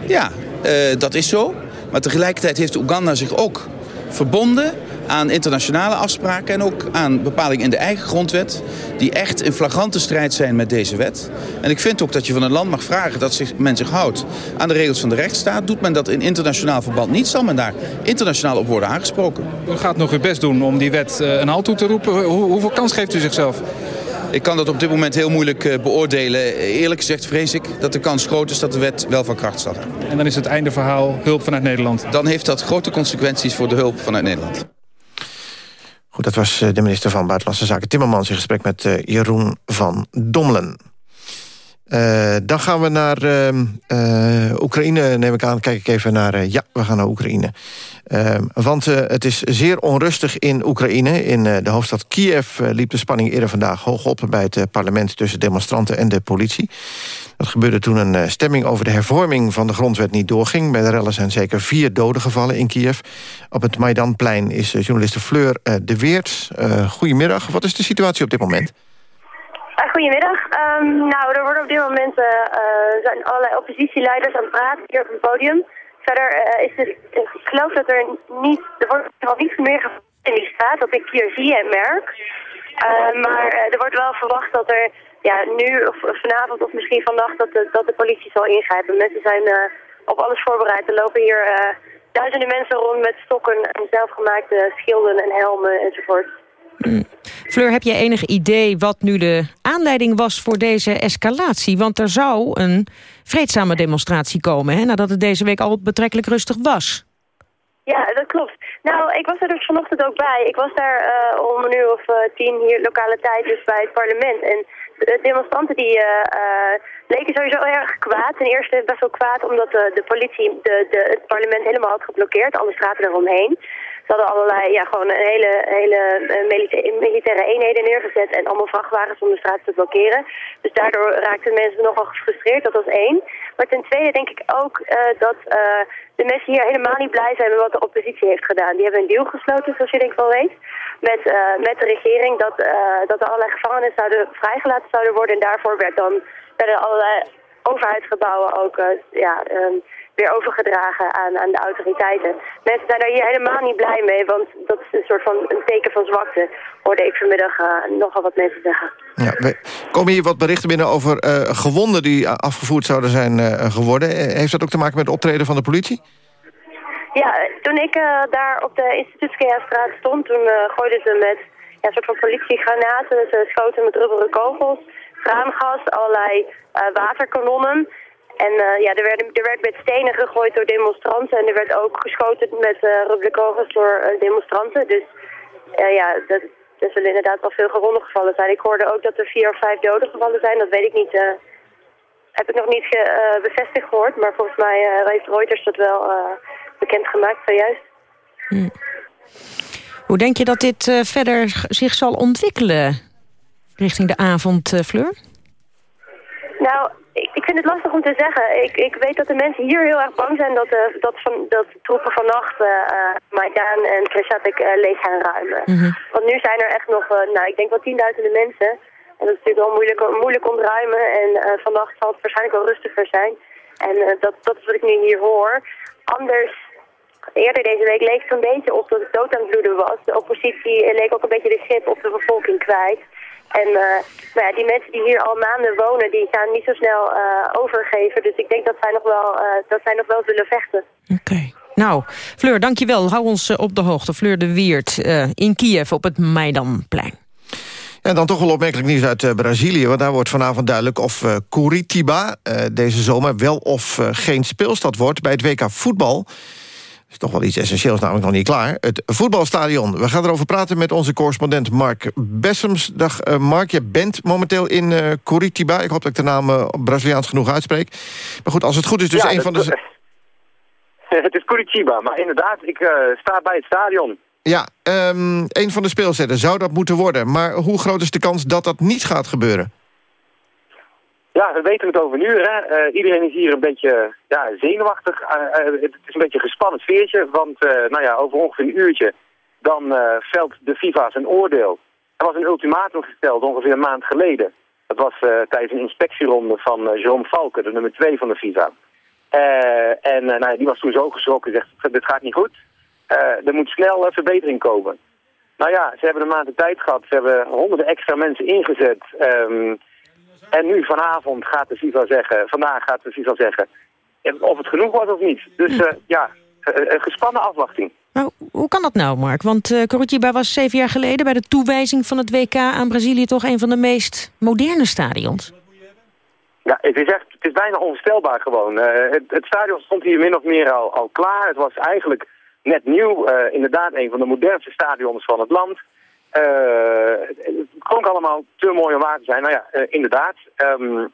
Ja, uh, dat is zo. Maar tegelijkertijd heeft Oeganda zich ook verbonden aan internationale afspraken en ook aan bepalingen in de eigen grondwet... die echt in flagrante strijd zijn met deze wet. En ik vind ook dat je van een land mag vragen dat zich, men zich houdt aan de regels van de rechtsstaat. Doet men dat in internationaal verband niet, zal men daar internationaal op worden aangesproken. U gaat nog uw best doen om die wet een halt toe te roepen. Hoe, hoeveel kans geeft u zichzelf? Ik kan dat op dit moment heel moeilijk uh, beoordelen. Eerlijk gezegd vrees ik dat de kans groot is dat de wet wel van kracht zal. En dan is het einde verhaal hulp vanuit Nederland? Dan heeft dat grote consequenties voor de hulp vanuit Nederland. Goed, dat was de minister van Buitenlandse Zaken Timmermans... in gesprek met Jeroen van Dommelen. Uh, dan gaan we naar uh, Oekraïne, neem ik aan. Kijk ik even naar... ja, we gaan naar Oekraïne. want het is zeer onrustig in Oekraïne. In de hoofdstad Kiev liep de spanning eerder vandaag hoog op... bij het parlement tussen demonstranten en de politie. Dat gebeurde toen een stemming over de hervorming van de grondwet niet doorging. Bij de rellen zijn zeker vier doden gevallen in Kiev. Op het Maidanplein is journaliste Fleur de Weert. goedemiddag, wat is de situatie op dit moment? Goedemiddag. Um, nou, er worden op dit moment uh, zijn allerlei oppositieleiders aan het praten hier op het podium. Verder uh, is het, ik geloof dat er niet, er wordt nog niet meer in die straat, dat ik hier zie en merk. maar er wordt wel verwacht dat er ja, nu of vanavond of misschien vannacht dat de, dat de politie zal ingrijpen. Mensen zijn op alles voorbereid. Er lopen hier duizenden mensen rond met stokken en zelfgemaakte schilden en helmen enzovoort. Mm. Fleur, heb je enig idee wat nu de aanleiding was voor deze escalatie? Want er zou een vreedzame demonstratie komen, hè, nadat het deze week al betrekkelijk rustig was. Ja, dat klopt. Nou, ik was er dus vanochtend ook bij. Ik was daar uh, om een uur of uh, tien hier lokale tijd dus bij het parlement. En de demonstranten die uh, leken sowieso erg kwaad. Ten eerste best wel kwaad omdat de politie de, de, het parlement helemaal had geblokkeerd. Alle straten eromheen. Ze hadden allerlei, ja, gewoon een hele, hele uh, militaire eenheden neergezet en allemaal vrachtwagens om de straat te blokkeren. Dus daardoor raakten mensen nogal gefrustreerd, dat was één. Maar ten tweede denk ik ook uh, dat uh, de mensen hier helemaal niet blij zijn met wat de oppositie heeft gedaan. Die hebben een deal gesloten, zoals je denk ik wel weet, met, met de regering dat, dat er allerlei gevangenen zouden, vrijgelaten zouden worden. En daarvoor werd dan, werden allerlei overheidsgebouwen ook ja, um, weer overgedragen aan, aan de autoriteiten. Mensen zijn daar hier helemaal niet blij mee, want dat is een soort van een teken van zwakte, hoorde ik vanmiddag uh, nogal wat mensen zeggen. Ja, we, komen hier wat berichten binnen over uh, gewonden die afgevoerd zouden zijn uh, geworden. Heeft dat ook te maken met het optreden van de politie? Ja, toen ik daar op de Instituutskea-straat stond, toen gooiden ze met ja, een soort van politiegranaten. Ze schoten met rubberen kogels, traangas, allerlei waterkanonnen. En uh, ja, er, werden, er werd met stenen gegooid door demonstranten en er werd ook geschoten met uh, rubbelkogels door uh, demonstranten. Dus uh, ja, dat, er zullen inderdaad wel veel gewonden gevallen zijn. Ik hoorde ook dat er vier of vijf doden gevallen zijn. Dat weet ik niet. Heb ik nog niet ge, bevestigd gehoord. Maar volgens mij heeft Reuters dat wel uh, bekendgemaakt zojuist. Hm. Hoe denk je dat dit verder zich zal ontwikkelen richting de avond, Fleur? Nou, vind het lastig om te zeggen. Ik, ik weet dat de mensen hier heel erg bang zijn dat, de, dat, van, dat troepen vannacht uh, Maidan en Kreshatik uh, leeg gaan ruimen. Mm -hmm. Want nu zijn er echt nog, nou ik denk wel tienduizenden mensen. En dat is natuurlijk wel moeilijk, moeilijk ontruimen. En vannacht zal het waarschijnlijk wel rustiger zijn. En dat, dat is wat ik nu hier hoor. Anders, eerder deze week leek het een beetje op dat het dood aan het bloeden was. De oppositie leek ook een beetje de grip op de bevolking kwijt. En uh, nou ja, die mensen die hier al maanden wonen, die gaan niet zo snel uh, overgeven. Dus ik denk dat zij nog wel, uh, dat zij nog wel zullen vechten. Oké. Okay. Nou, Fleur, dankjewel. Hou ons op de hoogte. Fleur de Weert in Kiev op het Maidanplein. En dan toch wel opmerkelijk nieuws uit uh, Brazilië. Want daar wordt vanavond duidelijk of uh, Curitiba uh, deze zomer wel of geen speelstad wordt bij het WK voetbal is toch wel iets essentieels, namelijk nog niet klaar. Het voetbalstadion. We gaan erover praten met onze correspondent Mark Bessems. Dag uh, Mark, je bent momenteel in uh, Curitiba. Ik hoop dat ik de naam uh, Braziliaans genoeg uitspreek. Maar goed, als het goed is, dus ja, een van de... <laughs> Het is Curitiba, maar inderdaad, ik sta bij het stadion. Ja, um, een van de speelzetten zou dat moeten worden. Maar hoe groot is de kans dat dat niet gaat gebeuren? Ja, we weten het over nu. Hè. Uh, iedereen is hier een beetje ja, zenuwachtig. Uh, uh, het is een beetje een gespannen sfeertje, want nou ja, over ongeveer een uurtje dan velt de FIFA zijn oordeel. Er was een ultimatum gesteld ongeveer een maand geleden. Dat was tijdens een inspectieronde van Jerome Valken, de nummer 2 van de FIFA. en nou ja, die was toen zo geschrokken en zegt, dit gaat niet goed. er moet snel verbetering komen. Nou ja, ze hebben een maand de tijd gehad. Ze hebben honderden extra mensen ingezet... Um, en nu vanavond gaat de FIFA zeggen, vandaag gaat de FIFA zeggen of het genoeg wordt of niet. Dus uh, ja, een gespannen afwachting. Maar hoe kan dat nou, Mark? Want uh, Coritiba was zeven jaar geleden... bij de toewijzing van het WK aan Brazilië... toch een van de meest moderne stadions. Ja, het is echt, het is bijna onvoorstelbaar gewoon. Uh, het, het, stadion stond hier min of meer al, al klaar. Het was eigenlijk net nieuw. Uh, inderdaad een van de modernste stadions van het land. Het klonk allemaal te mooi om waar te zijn. Nou ja, inderdaad. Um,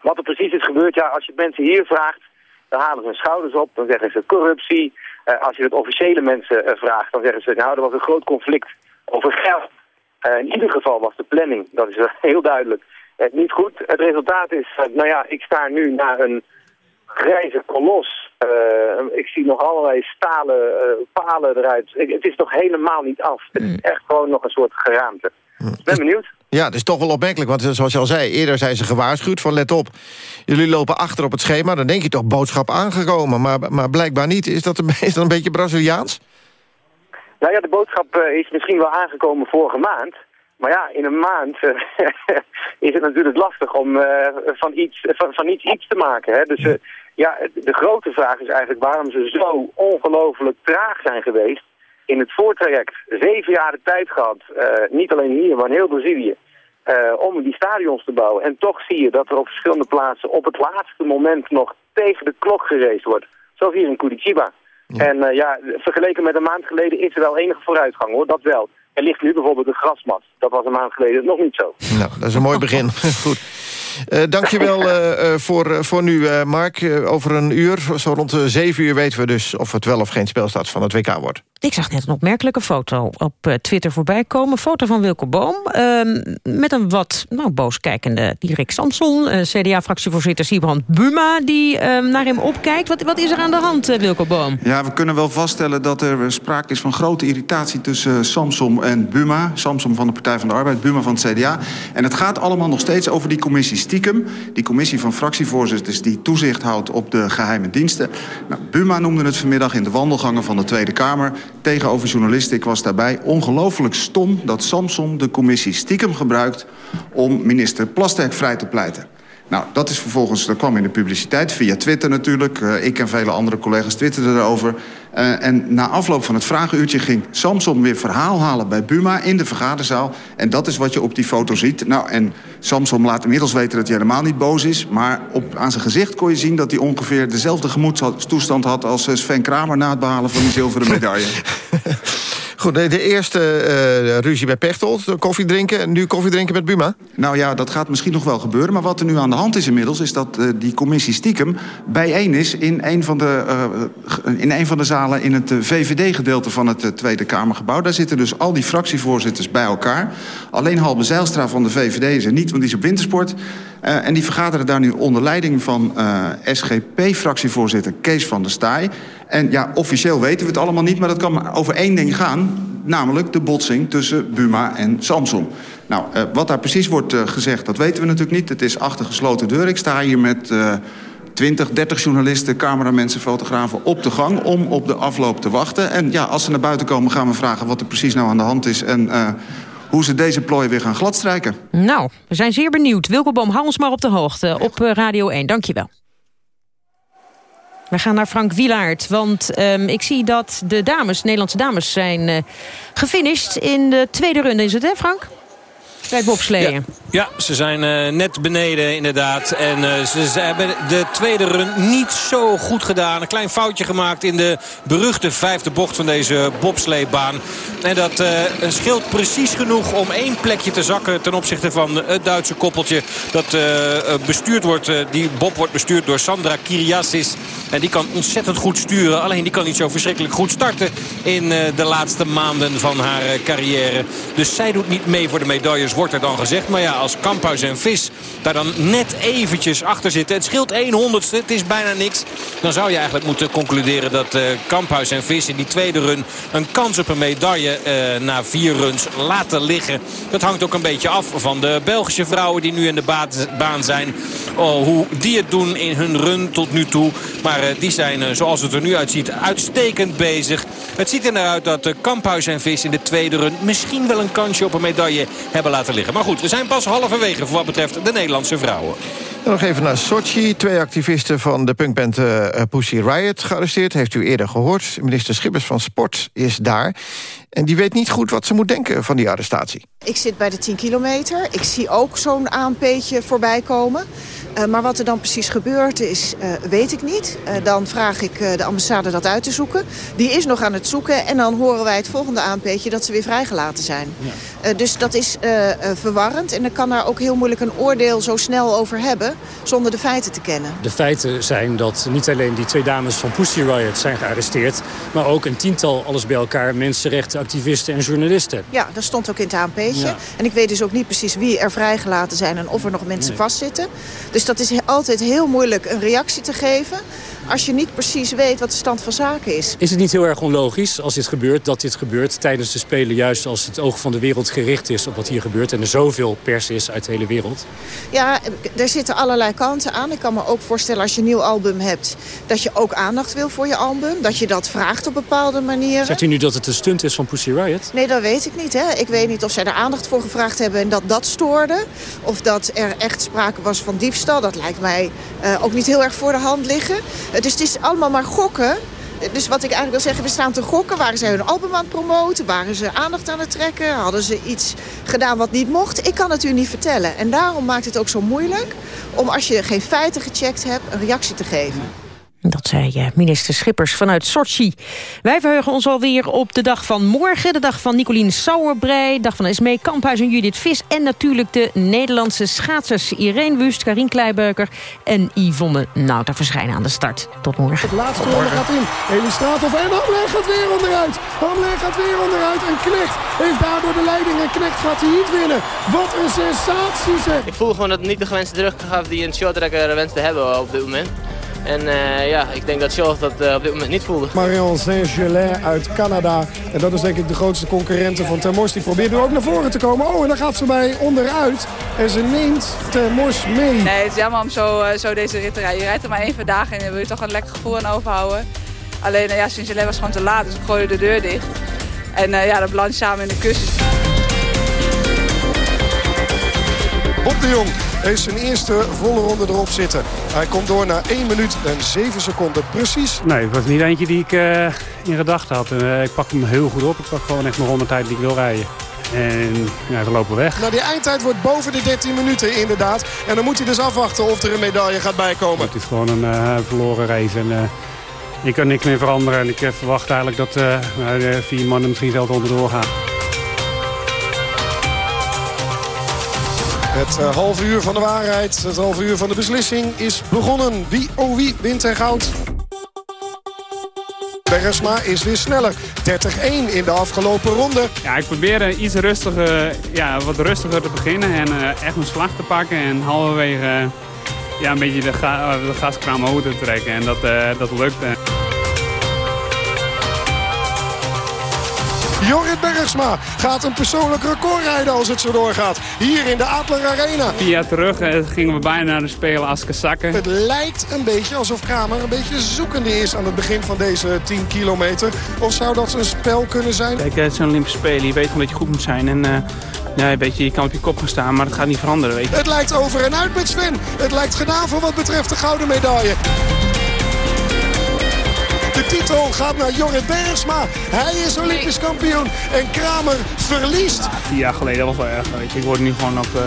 wat er precies is gebeurd, ja, als je mensen hier vraagt... dan halen ze hun schouders op, dan zeggen ze corruptie... Uh, als je het officiële mensen vraagt, dan zeggen ze... nou, er was een groot conflict over geld. In ieder geval was de planning, dat is <laughs> heel duidelijk, niet goed. Het resultaat is, nou ja, ik sta nu naar een grijze kolos. ik zie nog allerlei stalen palen eruit. het is nog helemaal niet af. Het is mm. echt gewoon nog een soort geraamte. Ik ben benieuwd. Ja, het is toch wel opmerkelijk, want zoals je al zei... eerder zijn ze gewaarschuwd van let op, jullie lopen achter op het schema... dan denk je toch boodschap aangekomen, maar, maar blijkbaar niet. Is dat, een, <laughs> is dat een beetje Braziliaans? Nou ja, de boodschap is misschien wel aangekomen vorige maand... Maar ja, in een maand uh, <laughs> is het natuurlijk lastig om uh, van, iets, van, van iets iets te maken. Hè? Dus ja, de grote vraag is eigenlijk waarom ze zo ongelooflijk traag zijn geweest in het voortraject zeven jaar de tijd gehad, niet alleen hier, maar in heel Brazilië, uh, om die stadions te bouwen. En toch zie je dat er op verschillende plaatsen op het laatste moment nog tegen de klok gereisd wordt. Zoals hier in Curitiba. En uh, ja, vergeleken met een maand geleden is er wel enige vooruitgang hoor, dat wel. Er ligt nu bijvoorbeeld een grasmat. Dat was een maand geleden nog niet zo. Nou, dat is een mooi begin. <laughs> Goed. Uh, dankjewel uh, voor, voor nu, Mark. over een uur, zo rond de zeven uur weten we dus... of het wel of geen speelstad van het WK wordt. Ik zag net een opmerkelijke foto op Twitter voorbij komen. Een foto van Wilco Boom ehm, met een wat nou, boos kijkende Dirk Samson... CDA-fractievoorzitter Siebrand Buma die ehm, naar hem opkijkt. Wat, wat is er aan de hand, Wilco Boom? Ja, we kunnen wel vaststellen dat er sprake is van grote irritatie... tussen Samson en Buma. Samson van de Partij van de Arbeid, Buma van het CDA. En het gaat allemaal nog steeds over die commissies stiekem. Die commissie van fractievoorzitters die toezicht houdt op de geheime diensten. Nou, Buma noemde het vanmiddag in de wandelgangen van de Tweede Kamer. Tegenover journalisten, ik was daarbij. Ongelooflijk stom dat Samson de commissie stiekem gebruikt... om minister Plasterk vrij te pleiten. Nou, dat is vervolgens, dat kwam in de publiciteit, via Twitter natuurlijk. Uh, ik en vele andere collega's twitterden erover. Uh, en na afloop van het vragenuurtje ging Samson weer verhaal halen bij Buma in de vergaderzaal. En dat is wat je op die foto ziet. Nou, en Samson laat inmiddels weten dat hij helemaal niet boos is. Maar op, aan zijn gezicht kon je zien dat hij ongeveer dezelfde gemoedstoestand had... als eh, Sven Kramer na het behalen van die zilveren medaille. <laughs> Goed, de, eerste uh, ruzie bij Pechtold, koffie drinken... en nu koffie drinken met Buma? Nou ja, dat gaat misschien nog wel gebeuren. Maar wat er nu aan de hand is inmiddels... is dat uh, die commissie stiekem bijeen is in een van de, in een van de zalen... in het VVD-gedeelte van het Tweede Kamergebouw. Daar zitten dus al die fractievoorzitters bij elkaar. Alleen Halbe Zijlstra van de VVD is er niet, want die is op wintersport... En die vergaderen daar nu onder leiding van SGP-fractievoorzitter Kees van der Staaij. En ja, officieel weten we het allemaal niet, maar dat kan maar over één ding gaan. Namelijk de botsing tussen Buma en Samsung. Nou, uh, wat daar precies wordt gezegd, dat weten we natuurlijk niet. Het is achter gesloten deur. Ik sta hier met 20, 30 journalisten, cameramensen, fotografen op de gang... om op de afloop te wachten. En ja, als ze naar buiten komen gaan we vragen wat er precies nou aan de hand is... en hoe ze deze plooi weer gaan gladstrijken. Nou, we zijn zeer benieuwd. Wilco Boom, hou ons maar op de hoogte op Radio 1. Dankjewel. We gaan naar Frank Wielaert, want um, ik zie dat de dames, Nederlandse dames, zijn uh, gefinished in de tweede runde. Is het, hè Frank? Bij bobsleeën. Ja. Ze zijn uh, net beneden inderdaad. En uh, ze, hebben de tweede run niet zo goed gedaan. Een klein foutje gemaakt in de beruchte vijfde bocht van deze bobsleebaan. En dat uh, scheelt precies genoeg om één plekje te zakken... ten opzichte van het Duitse koppeltje. Dat bestuurd wordt, die bob wordt bestuurd door Sandra Kiriasis. En die kan ontzettend goed sturen. Alleen die kan niet zo verschrikkelijk goed starten... in de laatste maanden van haar carrière. Dus zij doet niet mee voor de medailles, wordt er dan gezegd. Maar ja, als Kamphuis en Vis daar dan net eventjes achter zitten. Het scheelt 100ste, het is bijna niks. Dan zou je eigenlijk moeten concluderen dat uh, Kamphuis en Vis in die tweede run... een kans op een medaille uh, na vier runs laten liggen. Dat hangt ook een beetje af van de Belgische vrouwen die nu in de baan zijn. Oh, hoe die het doen in hun run tot nu toe. Maar uh, die zijn, zoals het er nu uitziet, uitstekend bezig. Het ziet er naar uit dat Kamphuis en Vis in de tweede run... misschien wel een kansje op een medaille hebben laten liggen. Maar goed, we zijn pas halverwege voor wat betreft de Nederlandse vrouwen. Nog even naar Sochi. Twee activisten van de punkband uh, Pussy Riot gearresteerd. Heeft u eerder gehoord. Minister Schippers van Sport is daar. En die weet niet goed wat ze moet denken van die arrestatie. Ik zit bij de 10 kilometer. Ik zie ook zo'n ANP'tje voorbij komen. Uh, maar wat er dan precies gebeurd is, uh, weet ik niet. Uh, dan vraag ik de ambassade dat uit te zoeken. Die is nog aan het zoeken. En dan horen wij het volgende ANP'tje dat ze weer vrijgelaten zijn. Ja. dus dat is verwarrend. En ik kan daar ook heel moeilijk een oordeel zo snel over hebben... zonder de feiten te kennen. De feiten zijn dat niet alleen die twee dames van Pussy Riot zijn gearresteerd... maar ook een tiental, alles bij elkaar, mensenrechtenactivisten en journalisten. Ja, dat stond ook in het ANP'tje. Ja. En ik weet dus ook niet precies wie er vrijgelaten zijn... en of er nog mensen nee. vastzitten. Dus dat is altijd heel moeilijk een reactie te geven... als je niet precies weet wat de stand van zaken is. Is het niet heel erg onlogisch als dit gebeurt, dat dit gebeurt... tijdens de Spelen juist als het oog van de wereld gericht is op wat hier gebeurt... en er zoveel pers is uit de hele wereld? Ja, er zitten allerlei kanten aan. Ik kan me ook voorstellen als je een nieuw album hebt... dat je ook aandacht wil voor je album. Dat je dat vraagt op bepaalde manieren. Zegt u nu dat het een stunt is van Pussy Riot? Nee, dat weet ik niet. Hè. Ik weet niet of zij er aandacht voor gevraagd hebben en dat dat stoorde. Of dat er echt sprake was van diefstal. Dat lijkt mij uh, ook niet heel erg voor de hand liggen. Dus het is allemaal maar gokken. Dus wat ik eigenlijk wil zeggen, we staan te gokken. Waren ze hun album aan het promoten? Waren ze aandacht aan het trekken? Hadden ze iets gedaan wat niet mocht? Ik kan het u niet vertellen. En daarom maakt het ook zo moeilijk om als je geen feiten gecheckt hebt... een reactie te geven. Dat zei minister Schippers vanuit Sochi. Wij verheugen ons alweer op de dag van morgen. De dag van Nicolien Sauerbrei, dag van Esmee Kamphuis en Judith Vis... en natuurlijk de Nederlandse schaatsers Irene Wust, Karin Kleibeuker... en Yvonne Nauta verschijnen aan de start. Tot morgen. Het laatste ronde gaat in. Elie of en Hamler gaat weer onderuit. Hamler gaat weer onderuit en Knecht heeft daardoor de leiding. En Knecht gaat hij niet winnen. Wat een sensatie zeg. Ik voel gewoon dat het niet de gewenste druk gaf die een shorttrekker wenst te hebben op dit moment. En uh, ja, ik denk dat Charles dat uh, op dit moment niet voelde. Marion Saint-Gelais uit Canada. En dat is denk ik de grootste concurrente van Termors. Die probeert nu ook naar voren te komen. Oh, en dan gaat ze bij onderuit. En ze neemt Termors mee. Nee, het is jammer om zo, uh, zo deze rit te rijden. Je rijdt er maar één vandaag en je wil je toch een lekker gevoel aan overhouden. Alleen, ja, Saint-Gelais was gewoon te laat, dus ik gooide de deur dicht. En ja, dat belandt samen in de kussens. Bob de Jong heeft zijn eerste volle ronde erop zitten. Hij komt door na 1 minuut en 7 seconden precies. Nee, het was niet eentje die ik uh, in gedachten had. Uh, ik pak hem heel goed op. Ik pak gewoon echt mijn rondetijd die ik wil rijden. En ja, we lopen weg. Nou, die eindtijd wordt boven de 13 minuten inderdaad. En dan moet hij dus afwachten of er een medaille gaat bijkomen. Het is gewoon een uh, verloren race. En, je kan niks meer veranderen. En ik verwacht eigenlijk dat de vier mannen misschien zelf onderdoor gaan. Het uh, halve uur van de waarheid, het halve uur van de beslissing is begonnen. Wie, oh wie, wint en goud? Bergsma is weer sneller. 30-1 in de afgelopen ronde. Ja, ik probeer uh, iets rustiger, ja, wat rustiger te beginnen en uh, echt mijn slag te pakken. En halverwege ja, een beetje de, ga de gaskraam hoog te trekken. En dat, dat lukt. Jorrit Bergsma gaat een persoonlijk record rijden als het zo doorgaat. Hier in de Adler Arena. Vier jaar terug gingen we bijna naar de Spelen als kazakken. Het lijkt een beetje alsof Kramer een beetje zoekende is aan het begin van deze 10 kilometer. Of zou dat een spel kunnen zijn? Kijk, het zijn Olympische Spelen. Je weet gewoon dat je goed moet zijn. En uh, ja, weet je, je kan op je kop gaan staan, maar dat gaat niet veranderen. Weet je. Het lijkt over en uit met Sven. Het lijkt gedaan voor wat betreft de gouden medaille. De titel gaat naar Jorrit Bergsma. Hij is Olympisch kampioen. En Kramer verliest. Vier jaar geleden was wel erg. Weet je. Ik word nu gewoon op... Uh,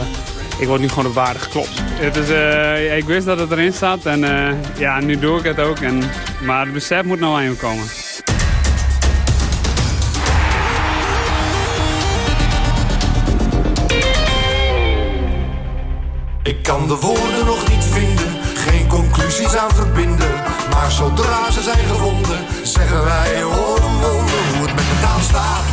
ik word nu gewoon op waarde geklopt. Het is, uh, ik wist dat het erin staat en uh, ja, nu doe ik het ook. En, maar het besef moet nou aan je komen. Ik kan de woorden nog niet vinden, geen conclusies aan verbinden. Zodra ze zijn gevonden, zeggen wij wonder hoe het met de taal staat.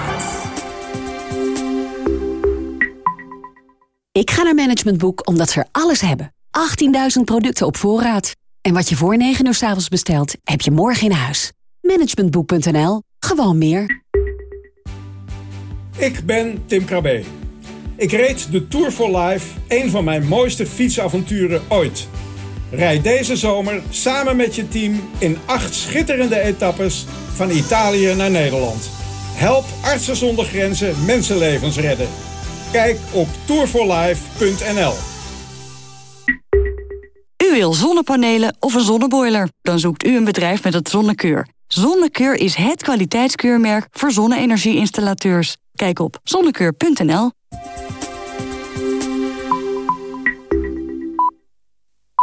Ik ga naar Management Boek omdat ze er alles hebben. 18.000 producten op voorraad. En wat je voor 9 uur s avonds bestelt, heb je morgen in huis. Managementboek.nl. Gewoon meer. Ik ben Tim Krabbe. Ik reed de Tour for Life, een van mijn mooiste fietsavonturen ooit. Rijd deze zomer samen met je team in acht schitterende etappes van Italië naar Nederland. Help Artsen zonder Grenzen mensenlevens redden. Kijk op tourforlife.nl. U wil zonnepanelen of een zonneboiler? Dan zoekt u een bedrijf met het Zonnekeur. Zonnekeur is het kwaliteitskeurmerk voor zonne-energie-installateurs. Kijk op zonnekeur.nl.